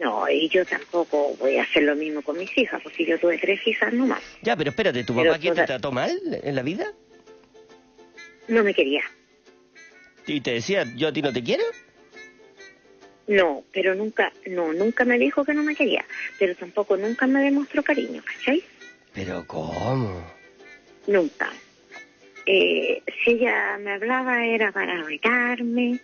no, y yo tampoco voy a hacer lo mismo con mis hijas, porque yo tuve tres hijas nomás. Ya, pero espérate, ¿tu Pero papá quién te toda- trató mal en la vida? No me quería. ¿Y te decía, yo a ti no te quiero? No, pero nunca, no, nunca me dijo que no me quería, pero tampoco nunca me demostró cariño, ¿cachai? ¿Pero cómo? Nunca. Eh, si ella me hablaba era para retarme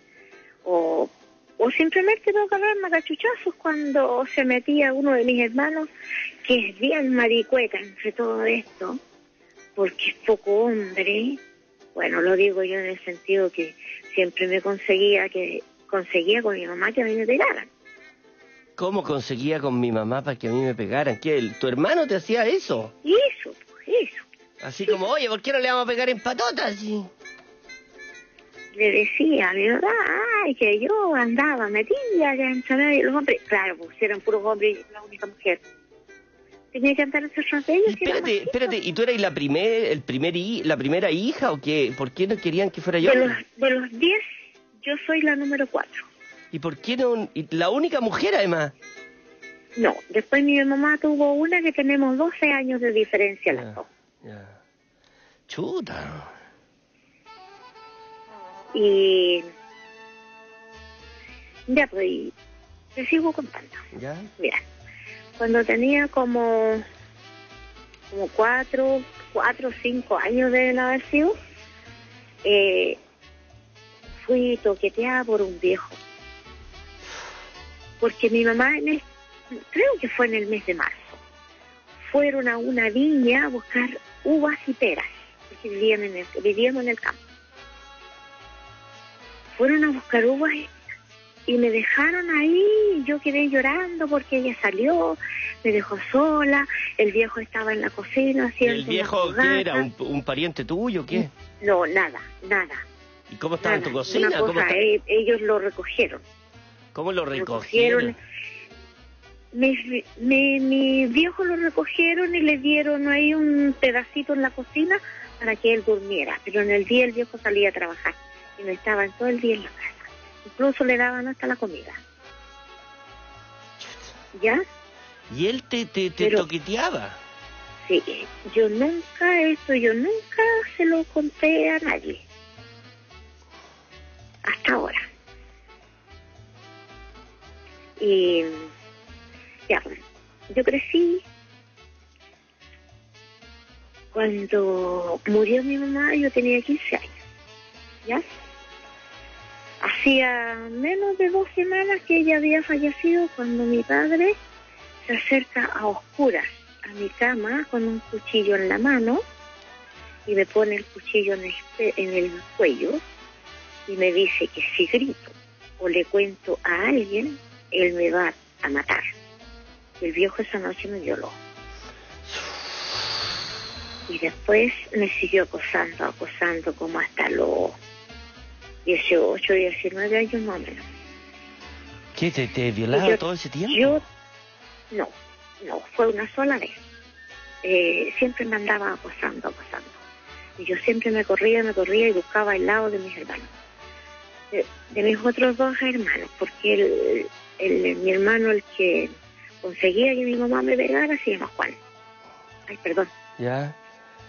o, o simplemente para agarrarme a cachuchazos cuando se metía uno de mis hermanos, que es bien maricueta entre todo esto, porque es poco hombre. Bueno, lo digo yo en el sentido que siempre me conseguía que conseguía con mi mamá que a mí me pegaran. ¿Cómo conseguía con mi mamá para que a mí me pegaran? ¿Qué? el- ¿Tu hermano te hacía eso? Eso, pues, eso. Así como, oye, ¿por qué no le vamos a pegar en patotas? Y- le decía a mi mamá, ay, que yo andaba metida ya en saber y los hombres, claro, pues eran puros hombres y yo la única mujer. Tenía que andar detrás de ellos. Espérate, espérate, ¿y tú eras la, primer, el primer la primera hija o qué? ¿Por qué no querían que fuera yo? De los, de los diez, yo soy la número cuatro. ¿Y por qué no? y la única mujer además. No, después mi mamá tuvo una que tenemos 12 años de diferencia las dos. Ya. Chuta. Y ya pues, te sigo contando. ¿Ya? Mira, cuando tenía como como cuatro, cuatro o cinco años de haber sido, eh, fui toqueteada por un viejo. Porque mi mamá, en el, creo que fue en el mes de marzo, fueron a una viña a buscar uvas y peras, porque vivían en el, vivíamos en el campo. Fueron a buscar uvas y y me dejaron ahí, y yo quedé llorando porque ella salió, me dejó sola, el viejo estaba en la cocina ¿Y haciendo el viejo qué era? ¿Un, un pariente tuyo qué? No, nada, nada. ¿Y cómo estaba en tu cocina? Una ¿Cómo, cosa, está- eh, ellos lo recogieron. cómo lo recogieron. recogieron? Mi, mi, mi viejo lo recogieron y le dieron ahí un pedacito en la cocina para que él durmiera. Pero en el día el viejo salía a trabajar y no estaba en todo el día en la casa. Incluso le daban hasta la comida. ¿Ya? ¿Y él te, te, te Pero- toqueteaba? Sí, yo nunca, esto yo nunca se lo conté a nadie. Hasta ahora. Y ya, yo crecí. Cuando murió mi mamá yo tenía 15 años. ¿Ya? Hacía menos de dos semanas que ella había fallecido cuando mi padre se acerca a oscuras a mi cama con un cuchillo en la mano y me pone el cuchillo en el, en el cuello y me dice que si grito o le cuento a alguien, él me va a matar. El viejo esa noche me violó. Y después me siguió acosando, acosando como hasta los 18, 19 años más o menos. ¿Qué? ¿Te, te violaba yo- todo ese tiempo? Yo, no, no, fue una sola vez. Eh, siempre me andaba acosando, acosando. Y yo siempre me corría, me corría y buscaba el lado de mis hermanos. De, de mis otros dos hermanos, porque el, el- mi hermano, el que conseguía que mi mamá me pegara, se llama Juan. Ay, perdón. Ya,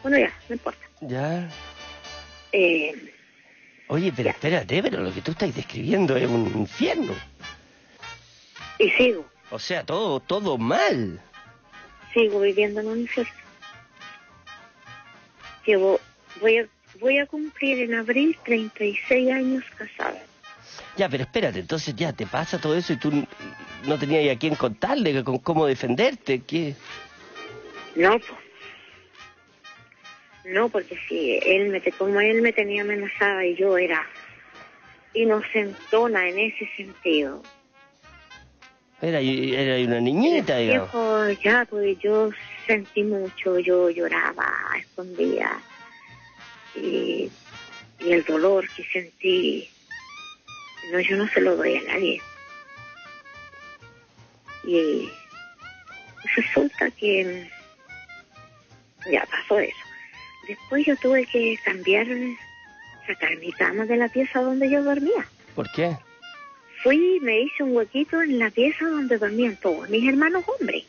Bueno, ya, no importa. ya. Eh, Oye, pero espérate, pero lo que tú estás describiendo es un infierno. y sigo, O sea, todo, todo mal. sigo viviendo en un infierno. Llevo, voy a, voy a cumplir en abril 36 años casada. Ya, pero espérate, entonces ya te pasa todo eso y tú no tenías a quién contarle, con cómo defenderte, ¿qué? No, po. No, porque si él me, te- como él me tenía amenazada y yo era inocentona en ese sentido. Era, era una niñita, digamos. Viejo, ya, pues yo sentí mucho, yo lloraba, escondía. Y, y el dolor que sentí, no, yo no se lo doy a nadie. Y resulta que ya pasó eso. Después yo tuve que cambiar, sacar mi cama de la pieza donde yo dormía. ¿Por qué? Fui, me hice un huequito en la pieza donde dormían todos mis hermanos hombres.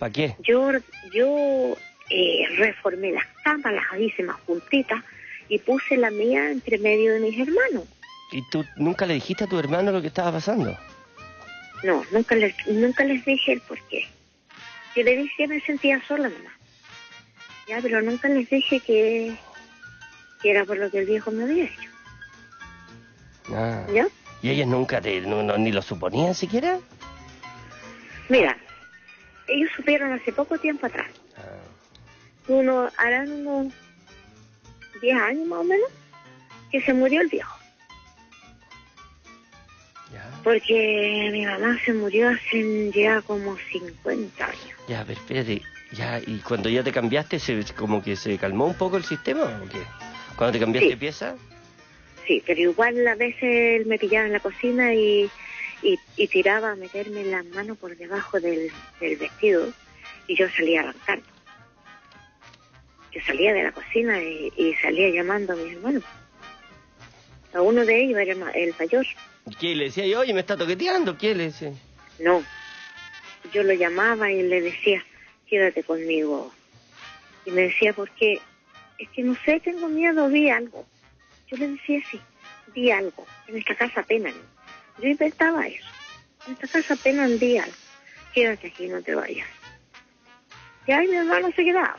¿Para qué? Yo, yo eh, reformé las camas, las hice más juntitas y puse la mía entre medio de mis hermanos. ¿Y tú nunca le dijiste a tu hermano lo que estaba pasando? No, nunca les, nunca les dije el por qué. Yo le dije que me sentía sola nomás. Ya, pero nunca les dije que, que era por lo que el viejo me había hecho. Ah. ¿Ya? ¿Y ellos nunca te, no- no- ni lo suponían siquiera? Mira, ellos supieron hace poco tiempo atrás. Uno, harán unos 10 años más o menos, que se murió el viejo. Porque mi mamá se murió hace ya como 50 años. Ya, pero espérate, ya, y cuando ya te cambiaste, se, como que se calmó un poco el sistema o qué? Cuando te cambiaste Sí. pieza, Sí, pero igual a veces él me pillaba en la cocina y, y, y tiraba a meterme las manos por debajo del, del vestido y yo salía arrancando. Yo salía de la cocina y, y salía llamando a mis hermanos. A uno de ellos era el mayor. ¿qué le decía yo? Oye, me está toqueteando, ¿qué le decía? No, yo lo llamaba y le decía, quédate conmigo. Y me decía, ¿por qué? Es que no sé, tengo miedo, vi algo. Yo le decía así, vi algo. En esta casa penan. Yo inventaba eso. En esta casa penan, vi algo. Quédate aquí, no te vayas. Y ahí mi hermano se quedaba.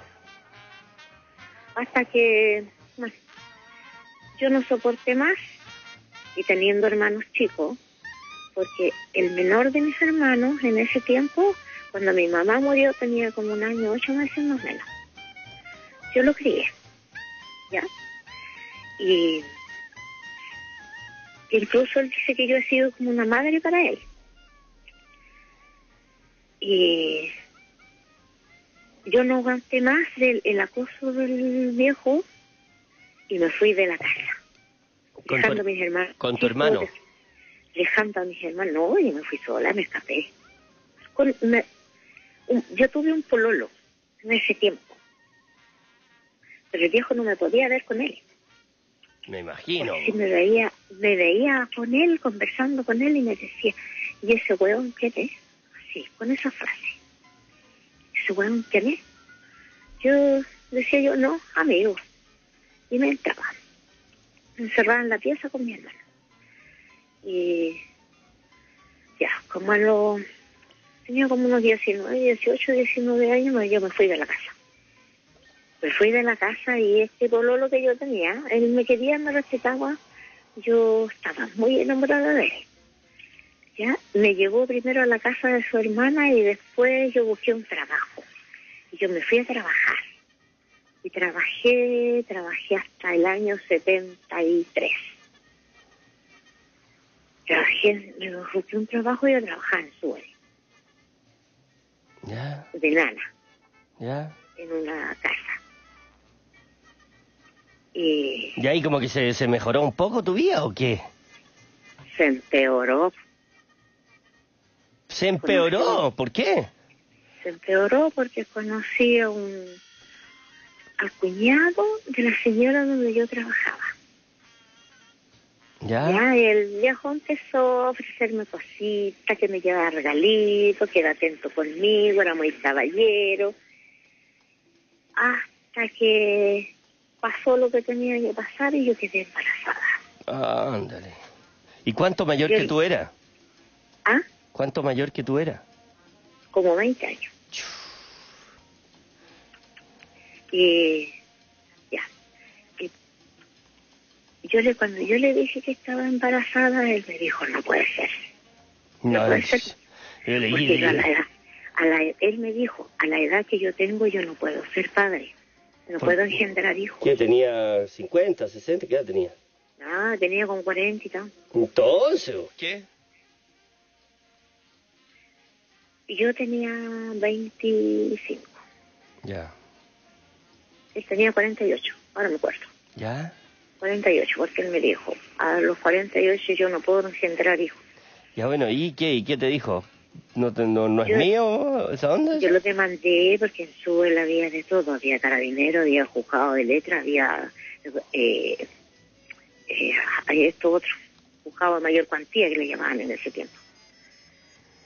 Hasta que, yo no soporté más y teniendo hermanos chicos, porque el menor de mis hermanos en ese tiempo, cuando mi mamá murió, tenía como un año, ocho meses más o menos. Yo lo crié, ¿ya? Y incluso él dice que yo he sido como una madre para él. Y yo no aguanté más el, el acoso del viejo y me fui de la casa, Con dejando tu, a mis hermanos. con tu hermano. dejando a mis hermanos. No, y me fui sola, me escapé. Con- me- yo tuve un pololo en ese tiempo, pero el viejo no me podía ver con él. Me imagino. Sí, me veía, me veía con él, conversando con él y me decía, ¿y ese hueón quién es? Así, con esa frase. ¿Ese hueón quién es? Yo decía yo, no, amigo. Y me entraba. Me encerraba en la pieza con mi hermano. Y ya, como a los... Tenía como unos 19, 18, 19 años, yo me fui de la casa. me fui de la casa y este pololo que yo tenía, él me quería, me respetaba, yo estaba muy enamorada de él. Ya, me llevó primero a la casa de su hermana y después yo busqué un trabajo. Y yo me fui a trabajar. Y trabajé, trabajé hasta el año 73. Trabajé, me busqué un trabajo y a trabajar en Suez, De nana, ya. en una casa. Y ¿Y ahí como que se, se mejoró un poco tu vida o qué? se empeoró, ¿Se empeoró? ¿Por qué? se empeoró porque conocí a un al cuñado de la señora donde yo trabajaba. Ya. Ya, el viejo empezó a ofrecerme cositas, que me llevaba regalitos, que era atento conmigo, era muy caballero. Hasta que pasó lo que tenía que pasar y yo quedé embarazada. Ándale. ¿Y cuánto mayor Yo- que tú eras? ¿Ah? ¿Cuánto mayor que tú eras? Como 20 años. Y yo le, cuando yo le dije que estaba embarazada, él me dijo, no puede ser. No, puede ser. yo leí- Porque yo a la edad, a la, él me dijo, a la edad que yo tengo yo no puedo ser padre, no ¿Por puedo engendrar hijos. ¿Qué tenía? ¿50, 60? ¿Qué edad tenía? Ah, tenía como 40 y tal. Entonces, ¿Qué? Yo tenía 25, ya, él tenía 48, ahora me acuerdo. ya, 48, porque él me dijo, a los 48 yo no puedo engendrar hijos. ya bueno, ¿y qué? ¿Y qué te dijo? ¿No, te- no, no es Yo- mío esa onda? Yo lo demandé porque en su había de todo, había carabinero, había juzgado de letra, había eh, eh, hay esto otro, juzgado de mayor cuantía que le llamaban en ese tiempo.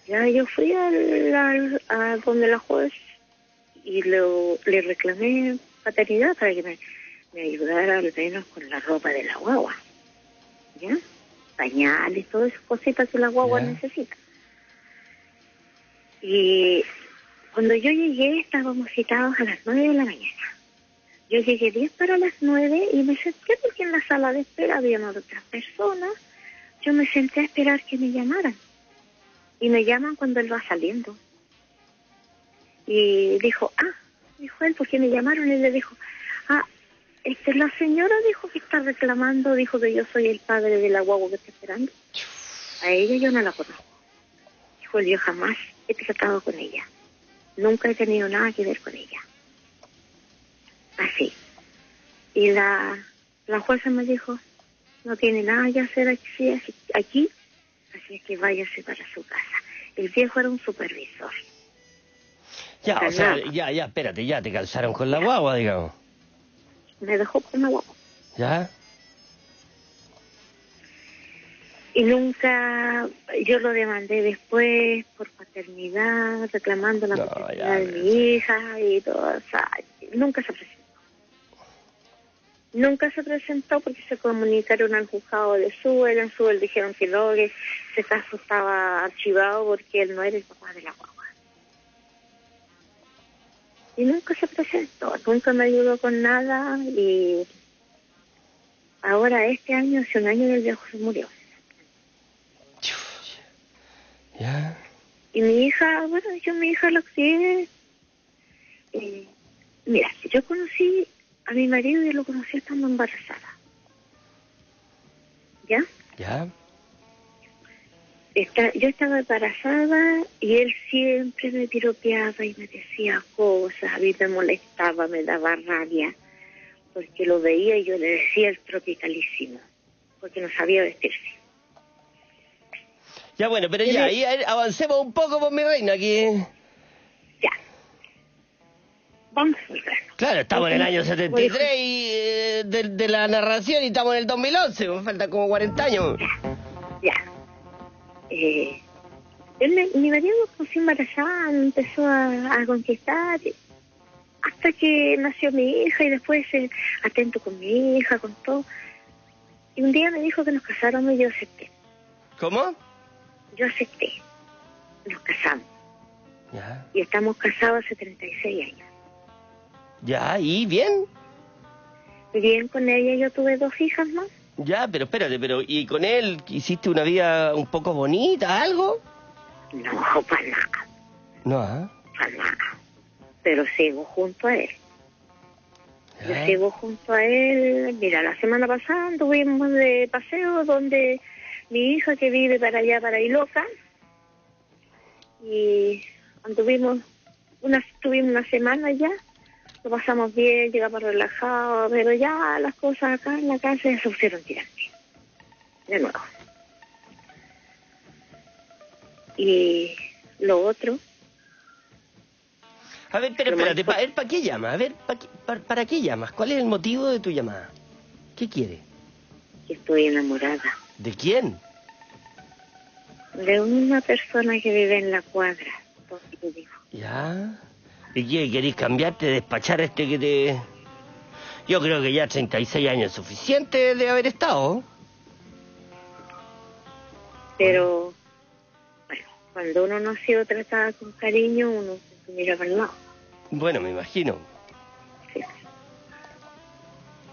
Ya yo fui al, al- a donde la juez y lo, le reclamé paternidad para que me, me ayudara al menos con la ropa de la guagua. ¿Ya? Pañales, todas esas cositas que la guagua necesita. Y cuando yo llegué estábamos citados a las nueve de la mañana. Yo llegué 10 para las nueve y me senté porque en la sala de espera había otras personas. Yo me senté a esperar que me llamaran. Y me llaman cuando él va saliendo. Y dijo, ah, dijo él, ¿por qué me llamaron? Y le dijo, ah, este, la señora dijo que está reclamando, dijo que yo soy el padre de la guagua que está esperando. A ella yo no la conozco. Dijo yo jamás he tratado con ella. Nunca he tenido nada que ver con ella. Así. Y la, la jueza me dijo, no tiene nada que hacer aquí, así, aquí, así es que váyase para su casa. El viejo era un supervisor. Ya, o sea, ya, ya, espérate, ya te calzaron con la guagua, digamos. Me dejó con la guagua. ¿Ya? Y nunca, yo lo demandé después por paternidad, reclamando la No, paternidad ya de mi hija y todo. O sea, nunca se presentó. Nunca se presentó porque se comunicaron al juzgado de Suel. En Suel dijeron que no, que ese caso estaba archivado porque él no era el papá de la guagua. Y nunca se presentó, nunca me ayudó con nada y ahora este año, hace un año el viejo se murió. ¿Ya? Y mi hija, bueno, yo mi hija lo eh, mira, yo conocí a mi marido y lo conocí estando embarazada. ¿Ya? ¿Ya? Está- yo estaba embarazada y él siempre me piropeaba y me decía cosas, a mí me molestaba, me daba rabia, porque lo veía y yo le decía el tropicalísimo, porque no sabía vestirse. Ya, bueno, pero ya, ahí avancemos un poco, por mi reina, aquí. Vamos, Claro, estamos en el año 73 y, eh, de, de la narración y estamos en el 2011, me faltan como 40 años. Ya. Eh, él me- mi marido conoció embarazada, me empezó a, a conquistar, hasta que nació mi hija y después eh, atento con mi hija, con todo. Y un día me dijo que nos casáramos y yo acepté. ¿Cómo? Yo acepté. Nos casamos. Ya. Y estamos casados hace 36 años. Ya, ¿y bien? Bien, con ella yo tuve dos hijas más. Ya, pero espérate, pero ¿y con él hiciste una vida un poco bonita, algo? No, para nada, No, ¿ah? para nada. Pero sigo junto a él. Yo sigo junto a él. Mira, la semana pasada anduvimos de paseo donde mi hija que vive para allá, para Iloca, y anduvimos, una, estuvimos una semana ya, lo pasamos bien, llegamos relajados, pero ya las cosas acá en la casa se pusieron tirantes. De nuevo. Y lo otro, A ver, pero espérate, pa- a ver, ¿para qué llamas? A ver, ¿pa qué- pa- ¿para qué llamas? ¿Cuál es el motivo de tu llamada? ¿Qué quiere? que estoy enamorada ¿De quién? de una persona que vive en la cuadra. yo vivo. ¿Ya? ¿Y qué? ¿Querés cambiarte, despachar a este que te...? Yo creo que ya 36 años es suficiente de haber estado. Pero, bueno, cuando uno no ha sido tratada con cariño, uno se mira para el lado. Bueno, me imagino. Sí.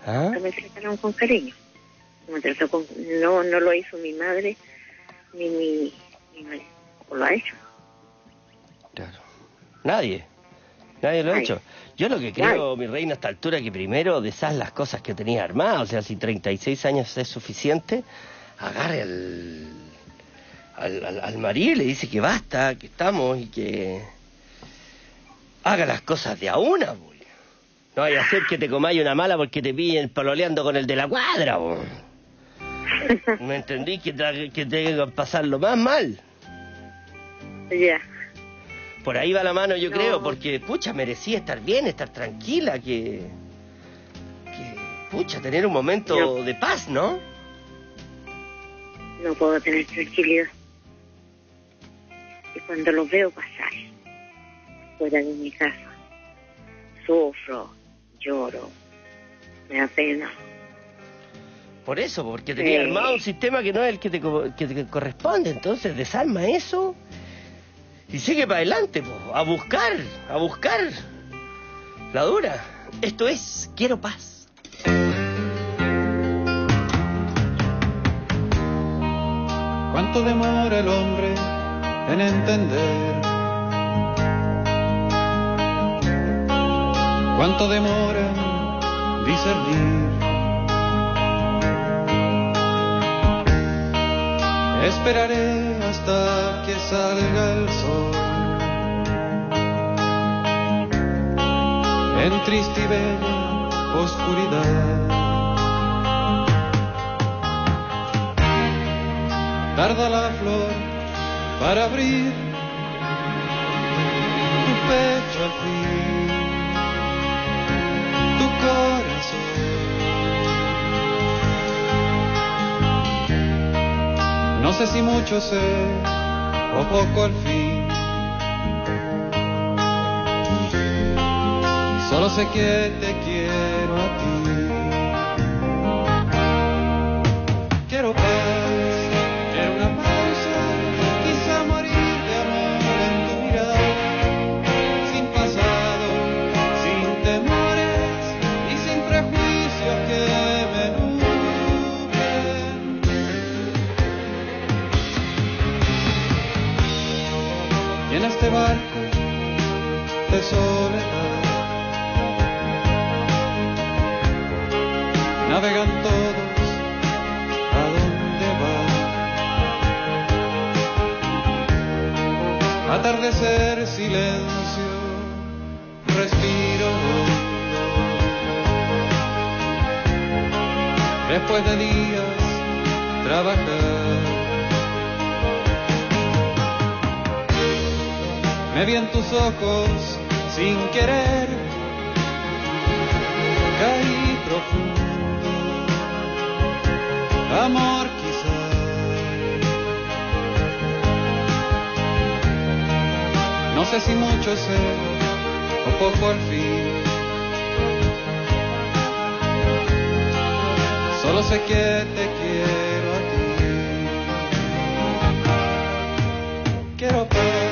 ¿Ah? No me trataron con cariño. Me trató con, no, no lo hizo mi madre, ni mi, mi marido. O lo ha hecho. Nadie. Nadie lo ha hecho. Yo lo que creo, mi reina, a esta altura, que primero deshaz las cosas que tenía armadas. O sea, si 36 años es suficiente, agarre al, al, al- al marido y le dice que basta, que estamos y que haga las cosas de a una, bo. No vaya a ser que te comáis una mala porque te pillen pololeando con el de la cuadra, bo. ¿Me entendí? Que te, que te hagan pasarlo más mal. Ya. Por ahí va la mano, yo No. creo, porque, pucha, merecía estar bien, estar tranquila, que... que pucha, tener un momento de paz, ¿no? No puedo tener tranquilidad. Y cuando los veo pasar fuera de mi casa, sufro, lloro, me da pena. Por eso, porque tenía Sí. armado un sistema que no es el que te, co- que te corresponde. Entonces, desarma eso y sigue para adelante, a buscar, a buscar la dura. Esto es, quiero paz. ¿Cuánto demora el hombre en entender? ¿Cuánto demora discernir? Esperaré hasta que salga el sol. En triste y bella oscuridad. tarda la flor para abrir tu pecho al fin, sé si mucho sé o poco al fin. Solo sé que te Atardecer, silencio, respiro. Después de días, trabajar. Me vi en tus ojos sin querer. Caí profundo. Amor si mucho sé o poco al fin. Solo sé que te quiero a ti. Quiero paz,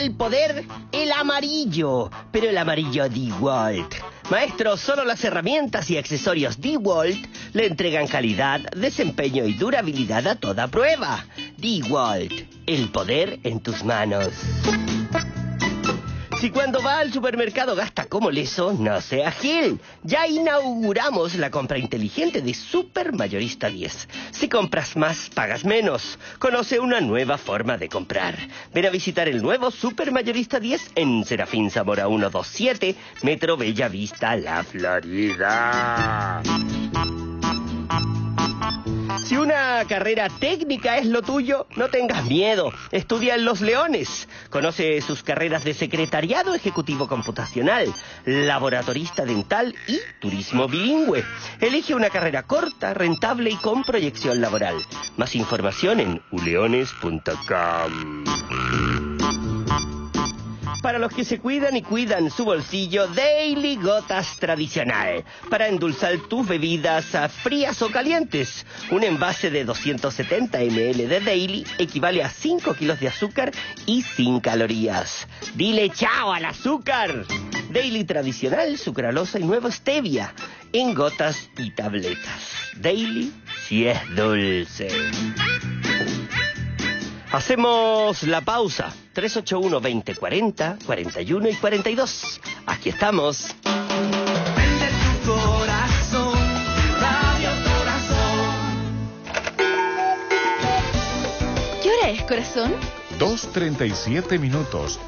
el poder? El amarillo, pero el amarillo DeWalt. Maestro, solo las herramientas y accesorios DeWalt le entregan calidad, desempeño y durabilidad a toda prueba. DeWalt, el poder en tus manos. Si cuando va al supermercado gasta como leso, no sea Gil. Ya inauguramos la compra inteligente de Super Mayorista 10. Si compras más, pagas menos. Conoce una nueva forma de comprar. Ven a visitar el nuevo Super Mayorista 10 en Serafín Zamora 127, Metro Bella Vista, La Florida. Si una carrera técnica es lo tuyo, no tengas miedo. Estudia en Los Leones. Conoce sus carreras de secretariado ejecutivo computacional, laboratorista dental y turismo bilingüe. Elige una carrera corta, rentable y con proyección laboral. Más información en uleones.com. Para los que se cuidan y cuidan su bolsillo, Daily Gotas Tradicional. Para endulzar tus bebidas frías o calientes. Un envase de 270 ml de Daily equivale a 5 kilos de azúcar y sin calorías. Dile chao al azúcar. Daily Tradicional, sucralosa y nuevo stevia. En gotas y tabletas. Daily si es dulce. Hacemos la pausa. 381-2040, 41 y 42. Aquí estamos. corazón, Radio Corazón. ¿Qué hora es, corazón? 2.37 minutos.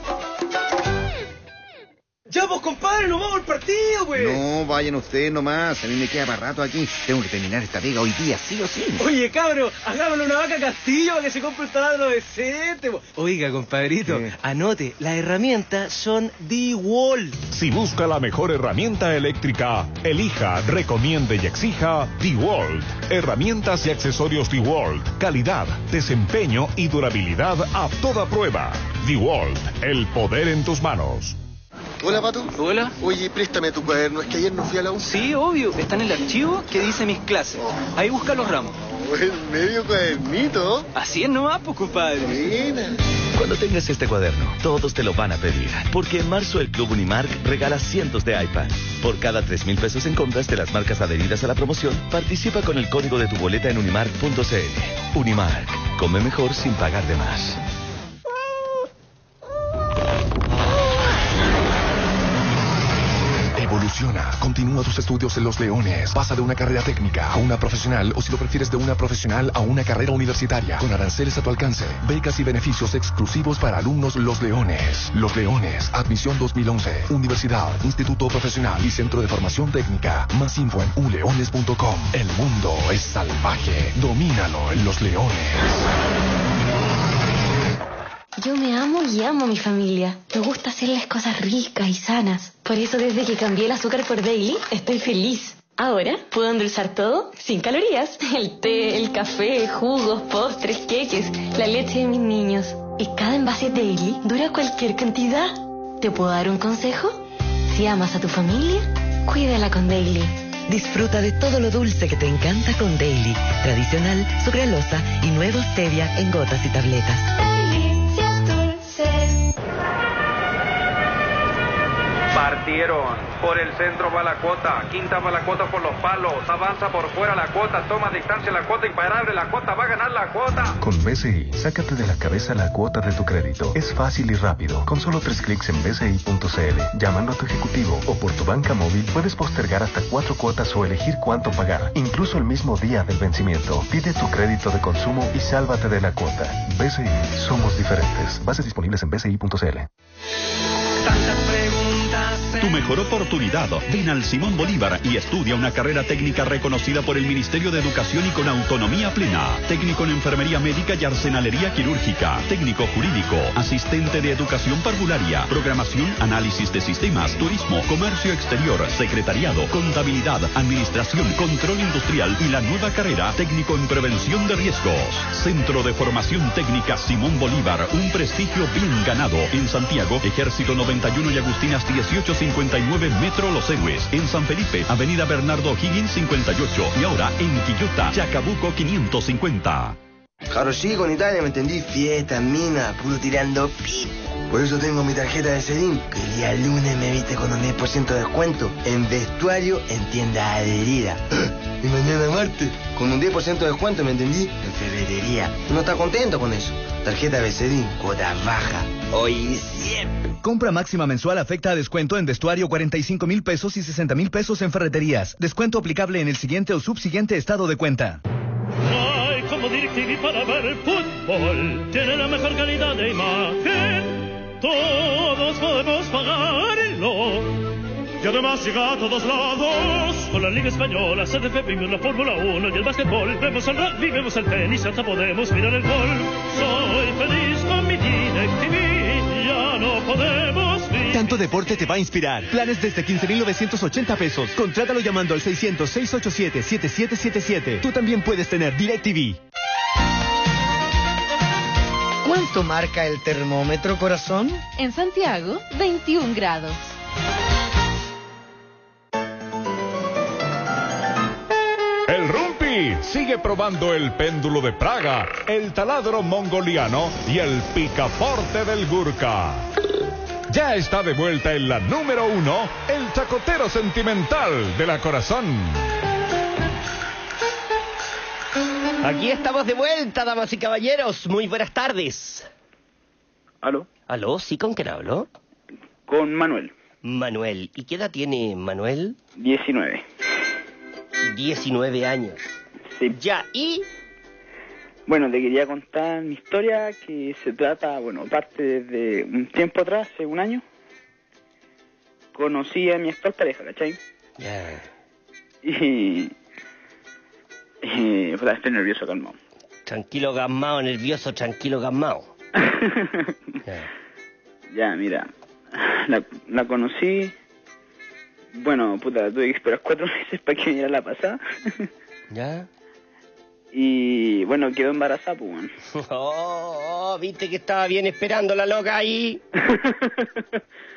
Ya, pues, compadre, nos vamos al partido, pues. No, vayan ustedes nomás. A mí me queda para rato aquí. Tengo que terminar esta pega hoy día, sí o sí. Oye, cabro, hagámosle una vaca castillo para que se compre un taladro decente. po. Oiga, compadrito, anote, las herramientas son DeWalt. Si busca la mejor herramienta eléctrica, elija, recomiende y exija DeWalt. Herramientas y accesorios DeWalt. Calidad, desempeño y durabilidad a toda prueba. DeWalt, el poder en tus manos. Hola, Pato. Hola. Oye, préstame tu cuaderno. Es que ayer no fui a la U. Sí, obvio, está en el archivo que dice mis clases. Ahí busca los ramos. el medio cuadernito. Así es nomás, pues, compadre. Buena. Cuando tengas este cuaderno, todos te lo van a pedir. Porque en marzo el Club Unimark regala cientos de iPad. Por cada 3 mil pesos en compras de las marcas adheridas a la promoción, participa con el código de tu boleta en unimark.cl. Unimark, come mejor sin pagar de más. Continúa tus estudios en Los Leones. Pasa de una carrera técnica a una profesional o si lo prefieres de una profesional a una carrera universitaria. Con aranceles a tu alcance. Becas y beneficios exclusivos para alumnos Los Leones. Los Leones. Admisión 2011. Universidad, Instituto Profesional y Centro de Formación Técnica. Más info en uleones.com. El mundo es salvaje. Domínalo en Los Leones. Yo me amo y amo a mi familia. Me gusta hacerles cosas ricas y sanas. Por eso desde que cambié el azúcar por Daily, estoy feliz. Ahora puedo endulzar todo sin calorías. El té, el café, jugos, postres, queques, la leche de mis niños. Y cada envase Daily dura cualquier cantidad. ¿Te puedo dar un consejo? Si amas a tu familia, cuídala con Daily. Disfruta de todo lo dulce que te encanta con Daily, tradicional, sucralosa y nuevo stevia en gotas y tabletas. Partieron. Por el centro va la cuota. Quinta va la cuota por los palos. Avanza por fuera la cuota. Toma distancia la cuota. Imparable la cuota. Va a ganar la cuota. Con BCI, sácate de la cabeza la cuota de tu crédito. Es fácil y rápido. Con solo tres clics en bci.cl, llamando a tu ejecutivo o por tu banca móvil, puedes postergar hasta cuatro cuotas o elegir cuánto pagar, incluso el mismo día del vencimiento. Pide tu crédito de consumo y sálvate de la cuota. BCI, somos diferentes. Bases disponibles en bci.cl. Tu mejor oportunidad. Ven al Simón Bolívar y estudia una carrera técnica reconocida por el Ministerio de Educación y con autonomía plena. Técnico en enfermería médica y arsenalería quirúrgica. Técnico jurídico. Asistente de educación parvularia. Programación, análisis de sistemas. Turismo, comercio exterior. Secretariado, contabilidad, administración, control industrial y la nueva carrera técnico en prevención de riesgos. Centro de Formación Técnica Simón Bolívar. Un prestigio bien ganado. En Santiago, Ejército 91 y Agustinas 1859 Metro Los Héroes. En San Felipe, Avenida Bernardo Higgins 58. Y ahora en Quillota, Chacabuco 550. Claro, sí, con Italia, ¿me entendí? Fiesta, mina, puro tirando pi. Por eso tengo mi tarjeta de Sedin, que el día lunes me viste con un 10% de descuento en vestuario en tienda adherida. Y mañana martes, con un 10% de descuento, ¿me entendí? En ferretería. Uno está contento con eso. Tarjeta de Sedin, cuota baja. Hoy siempre. Compra máxima mensual afecta a descuento en vestuario 45 mil pesos y 60 mil pesos en ferreterías. Descuento aplicable en el siguiente o subsiguiente estado de cuenta. No hay como DirecTV para ver el fútbol. Tiene la mejor calidad de imagen. Todos podemos pagarlo. Y además llega a todos lados. Con la Liga Española, CDF Premium, la Fórmula 1 y el básquetbol. Vemos el rugby, vemos el tenis, hasta podemos mirar el gol. Soy feliz con mi DirecTV. Ya no podemos vivir. Tanto deporte te va a inspirar. Planes desde 15,980 pesos. Contrátalo llamando al 600-687-7777. Tú también puedes tener DirecTV. ¿Cuánto marca el termómetro, corazón? En Santiago, 21 grados. El Rumpi sigue probando el péndulo de Praga, el taladro mongoliano y el picaporte del Gurka. Ya está de vuelta en la número uno, el chacotero sentimental de la corazón. Aquí estamos de vuelta, damas y caballeros. Muy buenas tardes. ¿Aló? ¿Aló? ¿Sí con quién hablo? Con Manuel. Manuel. ¿Y qué edad tiene Manuel? 19. 19 años. Sí. Ya, ¿y? Bueno, te quería contar mi historia que se trata, bueno, parte desde un tiempo atrás, hace un año. Conocí a mi actual pareja, ¿cachai? Ya. Y... y puta, estoy nervioso, calmado. Tranquilo, gamao, nervioso, tranquilo, gamao. Ya, mira, la, la conocí. Bueno, puta, tuve que esperar cuatro meses para que viniera la pasada. ¿Ya? Y bueno, quedó embarazada, pues, bueno. Oh, oh, viste que estaba bien esperando la loca ahí.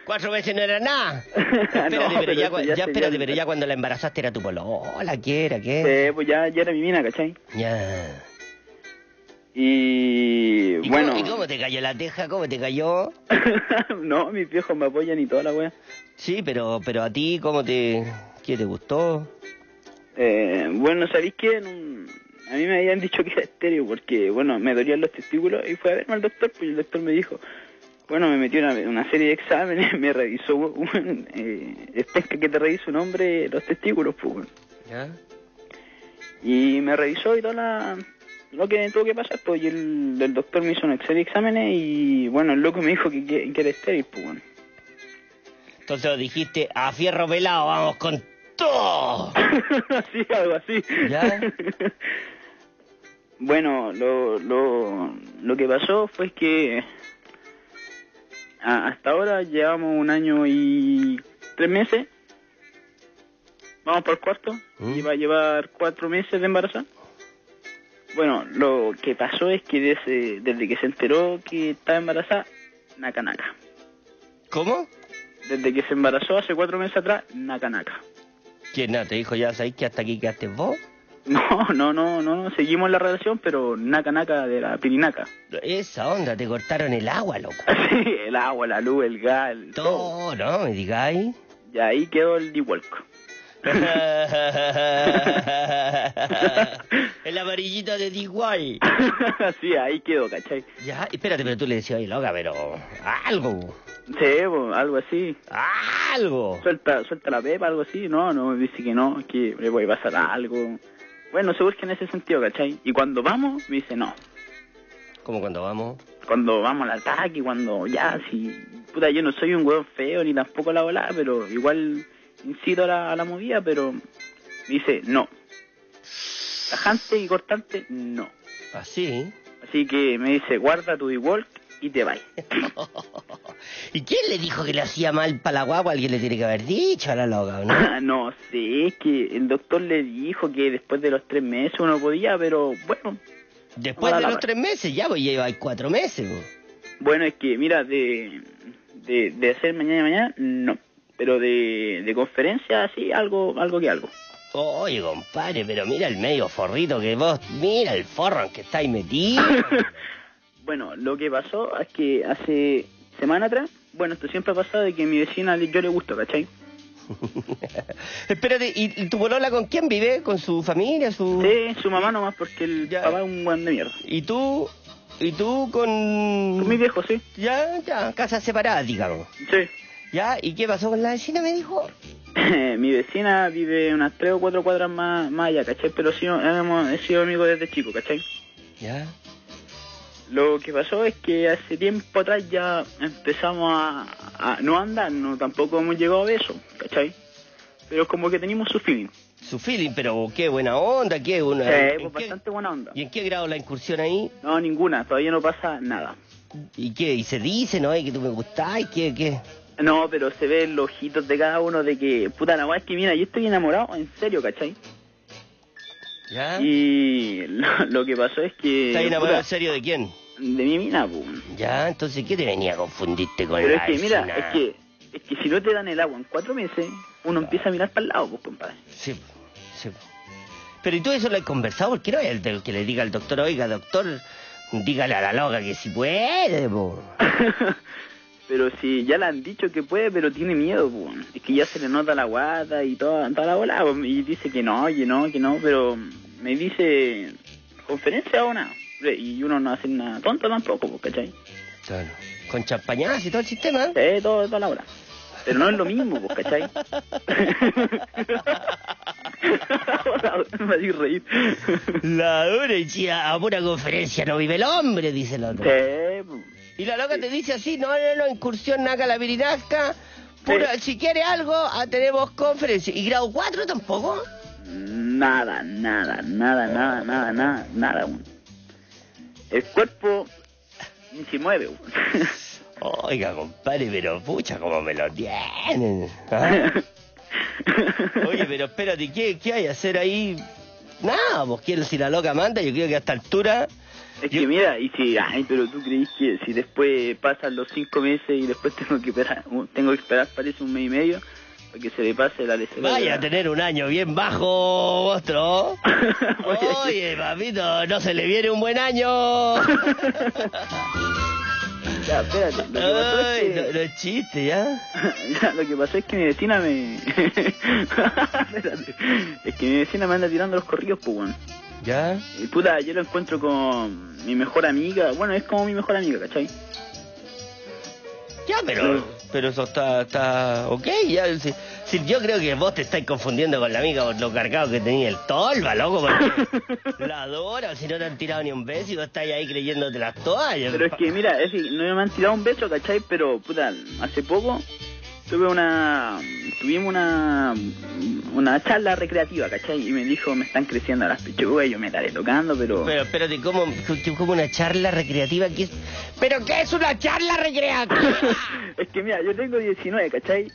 Cuatro veces no era nada. Espérate, No, pero, ya, eso cua- ya ya se- espérate, ya- pero ya cuando la embarazaste era tu polo. Hola, ¿qué era? ¿Qué? Eh, pues ya, ya era mi mina, ¿cachai? Ya. Y, ¿Y bueno, cómo, ¿Y cómo te cayó la teja? ¿Cómo te cayó? no, mis viejos me apoyan y toda la wea. Sí, pero, pero a ti, ¿cómo te, qué te gustó? Eh, bueno, ¿sabéis qué? No- a mí me habían dicho que era estéreo porque, bueno, me dolían los testículos y fue a verme al doctor, pues el doctor me dijo, bueno, me metió una, una serie de exámenes, me revisó, un, eh, es pesca que te revisa un hombre los testículos, pues. ¿Ya? Y me revisó y todo la, lo que tuvo que pasar, pues, y el, el doctor me hizo una serie de exámenes y, bueno, el loco me dijo que, que, que era estéril, pues, bueno. Entonces dijiste, a fierro pelado, vamos con todo. sí, algo así. ¿Ya? Bueno, lo, lo, lo que pasó fue que hasta ahora llevamos un año y tres meses. Vamos por el cuarto y va a llevar cuatro meses de embarazada. Bueno, lo que pasó es que desde, desde que se enteró que estaba embarazada, naca naca. ¿Cómo? Desde que se embarazó hace cuatro meses atrás, naca naca. ¿Quién nada? Te dijo, ya sabéis que hasta aquí quedaste vos. No, no, no, no, no, seguimos la relación, pero naca naca de la pirinaca. Esa onda, te cortaron el agua, loco. Sí, el agua, la luz, el gas, el todo. No, me digáis. Y ahí quedó el divuelco. el amarillito de Diguay. sí, ahí quedó, ¿cachai? Ya, espérate, pero tú le decías, oye, loca, pero algo. Sí, algo así. Algo. Suelta, suelta la pepa, algo así. No, no, me dice que no, que le voy a pasar algo. Bueno, se busca en ese sentido, ¿cachai? Y cuando vamos, me dice no. ¿Cómo cuando vamos? Cuando vamos al ataque, cuando ya, si... Puta, yo no soy un hueón feo ni tampoco la volada, pero igual incito a la, a la movida, pero me dice no. Tajante y cortante, no. Así. Así que me dice, guarda tu D-Walk y te vas. ¿Y quién le dijo que le hacía mal para la guagua? Alguien le tiene que haber dicho a la loca, ¿o ¿no? no sé, es que el doctor le dijo que después de los tres meses uno podía, pero bueno. Después de los tres meses, ya, pues lleváis cuatro meses. Pues. Bueno, es que, mira, de, de, de hacer mañana y mañana, no. Pero de, de conferencia, sí, algo, algo que algo. Oye, compadre, pero mira el medio forrito que vos, mira el forro en que estáis metido. bueno, lo que pasó es que hace semana atrás, bueno, esto siempre ha pasado de que a mi vecina yo le gusto, ¿cachai? Espérate, ¿y tu bolola con quién vive? ¿Con su familia? Su... Sí, su mamá nomás, porque el papá es un buen de mierda. ¿Y tú? ¿Y tú con...? Con mi viejo, sí. Ya, ya, casa separada, digamos. Sí. ¿Ya? ¿Y qué pasó con la vecina, me dijo? mi vecina vive unas tres o cuatro cuadras más, más allá, ¿cachai? Pero sí, hemos, he sido amigos desde chico, ¿cachai? ¿Ya? Lo que pasó es que hace tiempo atrás ya empezamos a, a no andar, no tampoco hemos llegado a eso, ¿cachai? Pero como que teníamos su feeling. Su feeling, pero qué buena onda, qué una. Sí, pues bastante buena onda. ¿Y en qué grado la incursión ahí? No, ninguna, todavía no pasa nada. ¿Y qué? ¿Y se dice, no? ¿Y que tú me gustás? ¿Qué? ¿Qué? No, pero se ven los ojitos de cada uno de que, puta, la weá es que mira, yo estoy enamorado, en serio, ¿cachai? ¿Ya? Y lo, lo que pasó es que... ¿Estás enamorado en serio de quién? De mi mina, pues. Ya, entonces, ¿qué te venía a confundirte con Pero la es que, mira, es que, es que si no te dan el agua en cuatro meses, uno empieza a mirar para el lado, pues, compadre. Sí, sí. Pero ¿y tú eso lo has conversado? ¿Por qué no es el del que le diga al doctor, oiga, doctor, dígale a la loca que si puede, po? Pero si ya le han dicho que puede, pero tiene miedo, pues. Es que ya se le nota la guata y toda, toda la bola, pues, y dice que no, que no, que no, pero me dice conferencia o nada. Y uno no hace nada tonto tampoco, pues, ¿cachai? Claro. Con champañas y todo el sistema. Sí, todo, toda la bola. Pero no es lo mismo, pues, ¿cachai? me reír. La dura y a pura conferencia no vive el hombre, dice el otro. Sí. Y la loca te dice así, no, no, no, incursión naca la virinasca, pura, si quiere algo, ah, tenemos conferencia. ¿Y grado 4 tampoco? Nada, nada, nada, nada, nada, nada, nada. El cuerpo ni se mueve. Oiga, compadre, pero pucha, como me lo tienen. ¿ah? Oye, pero espérate, ¿qué, qué hay a hacer ahí? Nada, pues quiero si la loca manda, yo creo que a esta altura... Es que mira, y si, ay, pero tú crees que si después pasan los cinco meses y después tengo que esperar, tengo que esperar parece un mes y medio para que se le pase la lesión. Vaya a tener un año bien bajo, vostro. Oye, papito, no se le viene un buen año. Ya, espérate. Lo que pasó es que... chiste, ¿ya? Ya, lo que pasó es que mi vecina me... Espérate. Es que mi vecina me anda tirando los corridos, pues, weón. ¿Ya? Y puta, yo lo encuentro con mi mejor amiga. Bueno, es como mi mejor amiga, ¿cachai? Ya, pero, pero eso está, está ok, ya. Si, si yo creo que vos te estáis confundiendo con la amiga por lo cargado que tenía el tolva, loco, porque la adora, si no te han tirado ni un beso y vos estáis ahí creyéndote las toallas. Pero es que, mira, es que no me han tirado un beso, ¿cachai? Pero, puta, hace poco tuve una... Tuvimos una... Una charla recreativa, ¿cachai? Y me dijo, me están creciendo las pechugas y yo me estaré tocando, pero... Pero espérate, ¿cómo, como una charla recreativa? ¿Qué es? ¿Pero qué es una charla recreativa? es que, mira, yo tengo 19, ¿cachai?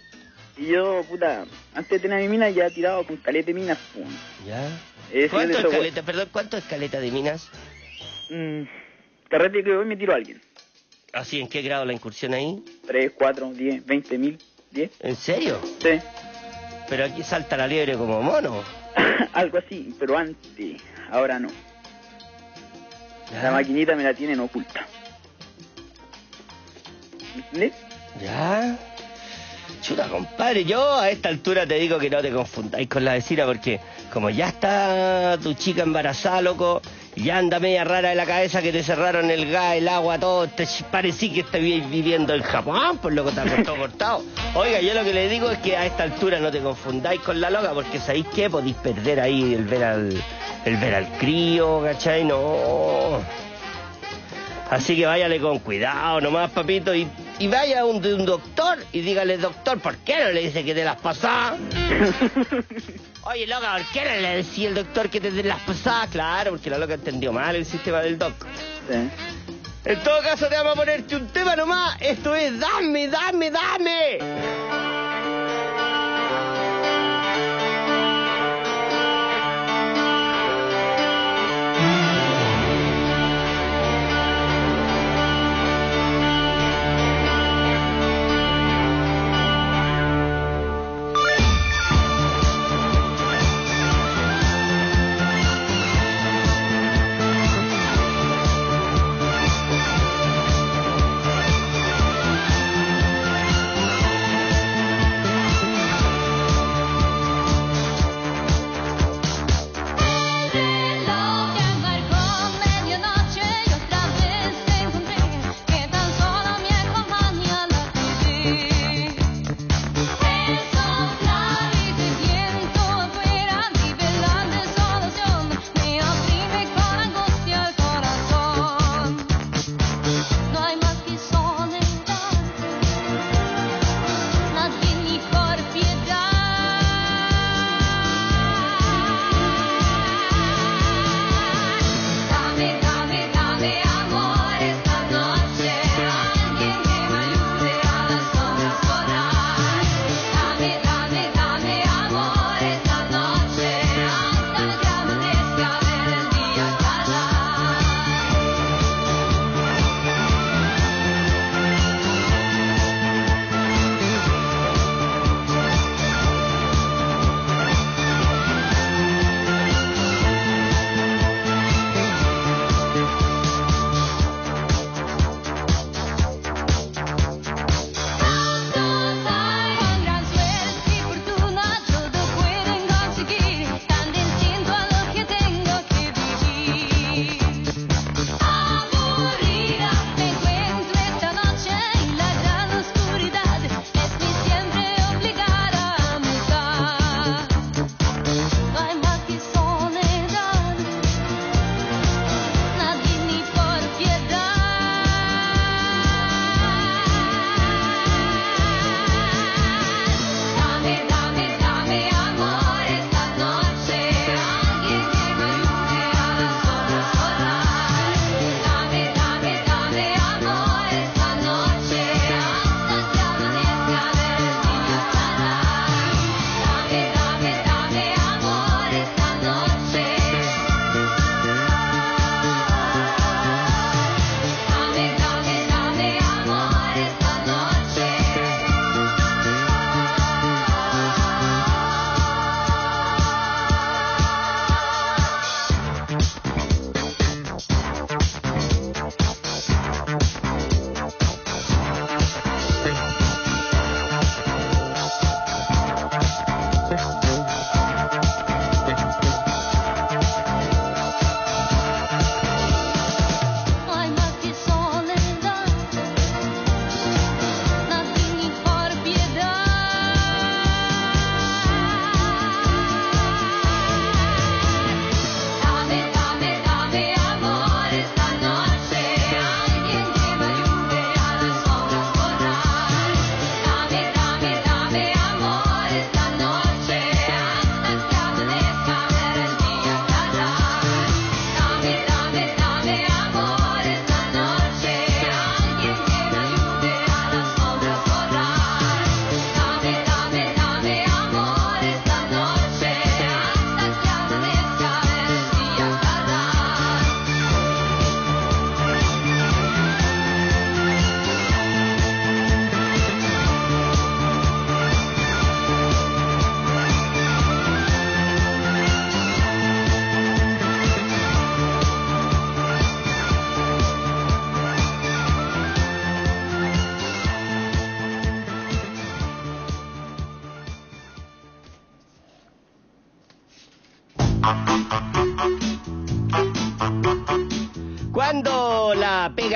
Y yo, puta, antes de tener mi mina ya he tirado con calete minas, pum. ¿Ya? Sido ¿Cuánto de esos- escaleta, perdón, cuánto escaleta de minas? Mm, carrete que hoy me tiro a alguien. ¿Así en qué grado la incursión ahí? 3, 4, 10, 20 mil, 10. ¿En serio? Sí. Pero aquí salta la liebre como mono. Algo así, pero antes, ahora no. La maquinita me la tienen oculta. Ya. Chuta, compadre, yo a esta altura te digo que no te confundáis con la vecina porque como ya está tu chica embarazada, loco, y anda media rara de la cabeza que te cerraron el gas, el agua, todo, te parecía que estabas viviendo en Japón, pues loco, te ha todo cortado. Oiga, yo lo que le digo es que a esta altura no te confundáis con la loca porque sabéis qué, podéis perder ahí el ver al, el ver al crío, ¿cachai? No. Así que váyale con cuidado nomás, papito, y, vaya a un, un doctor y dígale, doctor, ¿por qué no le dice que te las pasás? Oye, loca, ¿por qué no le decía el doctor que te las pasás? Claro, porque la loca entendió mal el sistema del doc. En todo caso, te vamos a ponerte un tema nomás. Esto es Dame, Dame, Dame.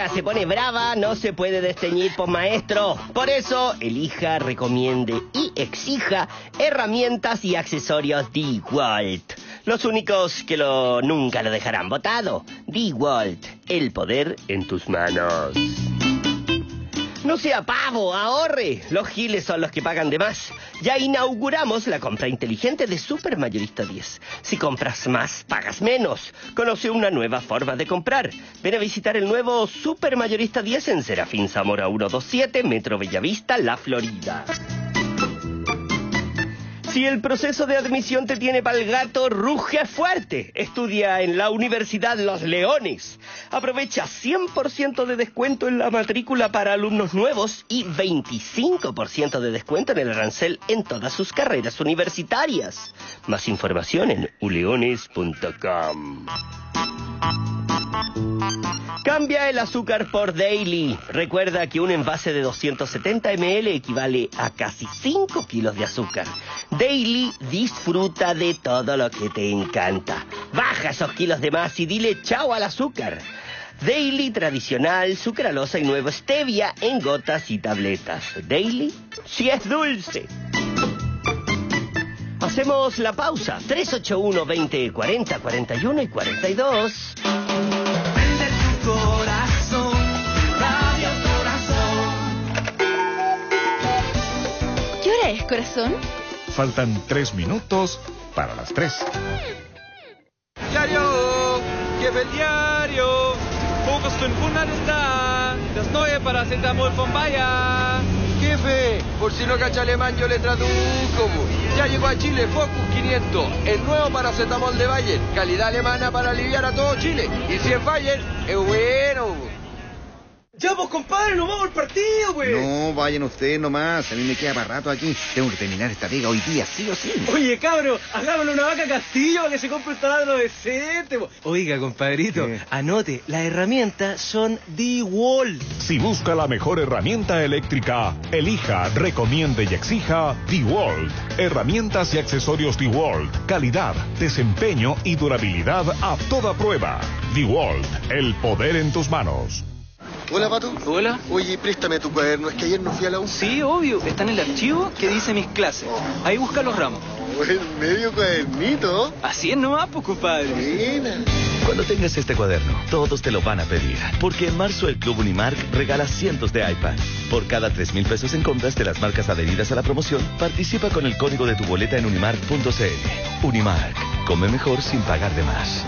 Se pone brava, no se puede desteñir por maestro. Por eso, elija, recomiende y exija herramientas y accesorios DeWalt. Los únicos que lo nunca lo dejarán botado. DeWalt, el poder en tus manos. No sea pavo, ahorre. Los giles son los que pagan de más. Ya inauguramos la compra inteligente de Super Mayorista 10. Si compras más, pagas menos. Conoce una nueva forma de comprar. Ven a visitar el nuevo Super Mayorista 10 en Serafín Zamora 127, Metro Bellavista, La Florida. Si el proceso de admisión te tiene pa'l gato, ruge fuerte. Estudia en la Universidad Los Leones. Aprovecha 100% de descuento en la matrícula para alumnos nuevos y 25% de descuento en el arancel en todas sus carreras universitarias. Más información en uleones.com. Cambia el azúcar por Daily. Recuerda que un envase de 270 ml equivale a casi 5 kilos de azúcar. Daily disfruta de todo lo que te encanta. Baja esos kilos de más y dile chao al azúcar. Daily tradicional, sucralosa y nuevo stevia en gotas y tabletas. Daily, si es dulce. Hacemos la pausa. 381 20 40 41 y 42. ¿Qué corazón? Faltan tres minutos para las tres. Diario, gib el diario. Fokus 500 está. Das neue Paracetamol von Bayer. Jefe, por si no cacha alemán yo le traduzco. Ya llegó a Chile Focus 500, el nuevo paracetamol de Bayer, calidad alemana para aliviar a todo Chile. Y si es Bayer, es bueno. Ya, pues, compadre, nos vamos al partido, pues. No, vayan ustedes nomás. A mí me queda para rato aquí. Tengo que terminar esta pega hoy día, sí o sí. Oye, cabro, hagámosle una vaca castillo para que se compre un taladro decente. po. Oiga, compadrito, anote, las herramientas son D-Wall. Si busca la mejor herramienta eléctrica, elija, recomiende y exija DeWalt. Herramientas y accesorios DeWalt. Calidad, desempeño y durabilidad a toda prueba. DeWalt, el poder en tus manos. Hola, Pato. Hola. Oye, préstame tu cuaderno, es que ayer no fui a la U. Sí, obvio, está en el archivo que dice mis clases. Ahí busca los ramos. Buen medio cuadernito. Así es nomás, pues, compadre. Buena. Cuando tengas este cuaderno, todos te lo van a pedir. Porque en marzo el Club Unimark regala cientos de iPads. Por cada 3 mil pesos en compras de las marcas adheridas a la promoción, participa con el código de tu boleta en unimark.cl. Unimark, come mejor sin pagar de más.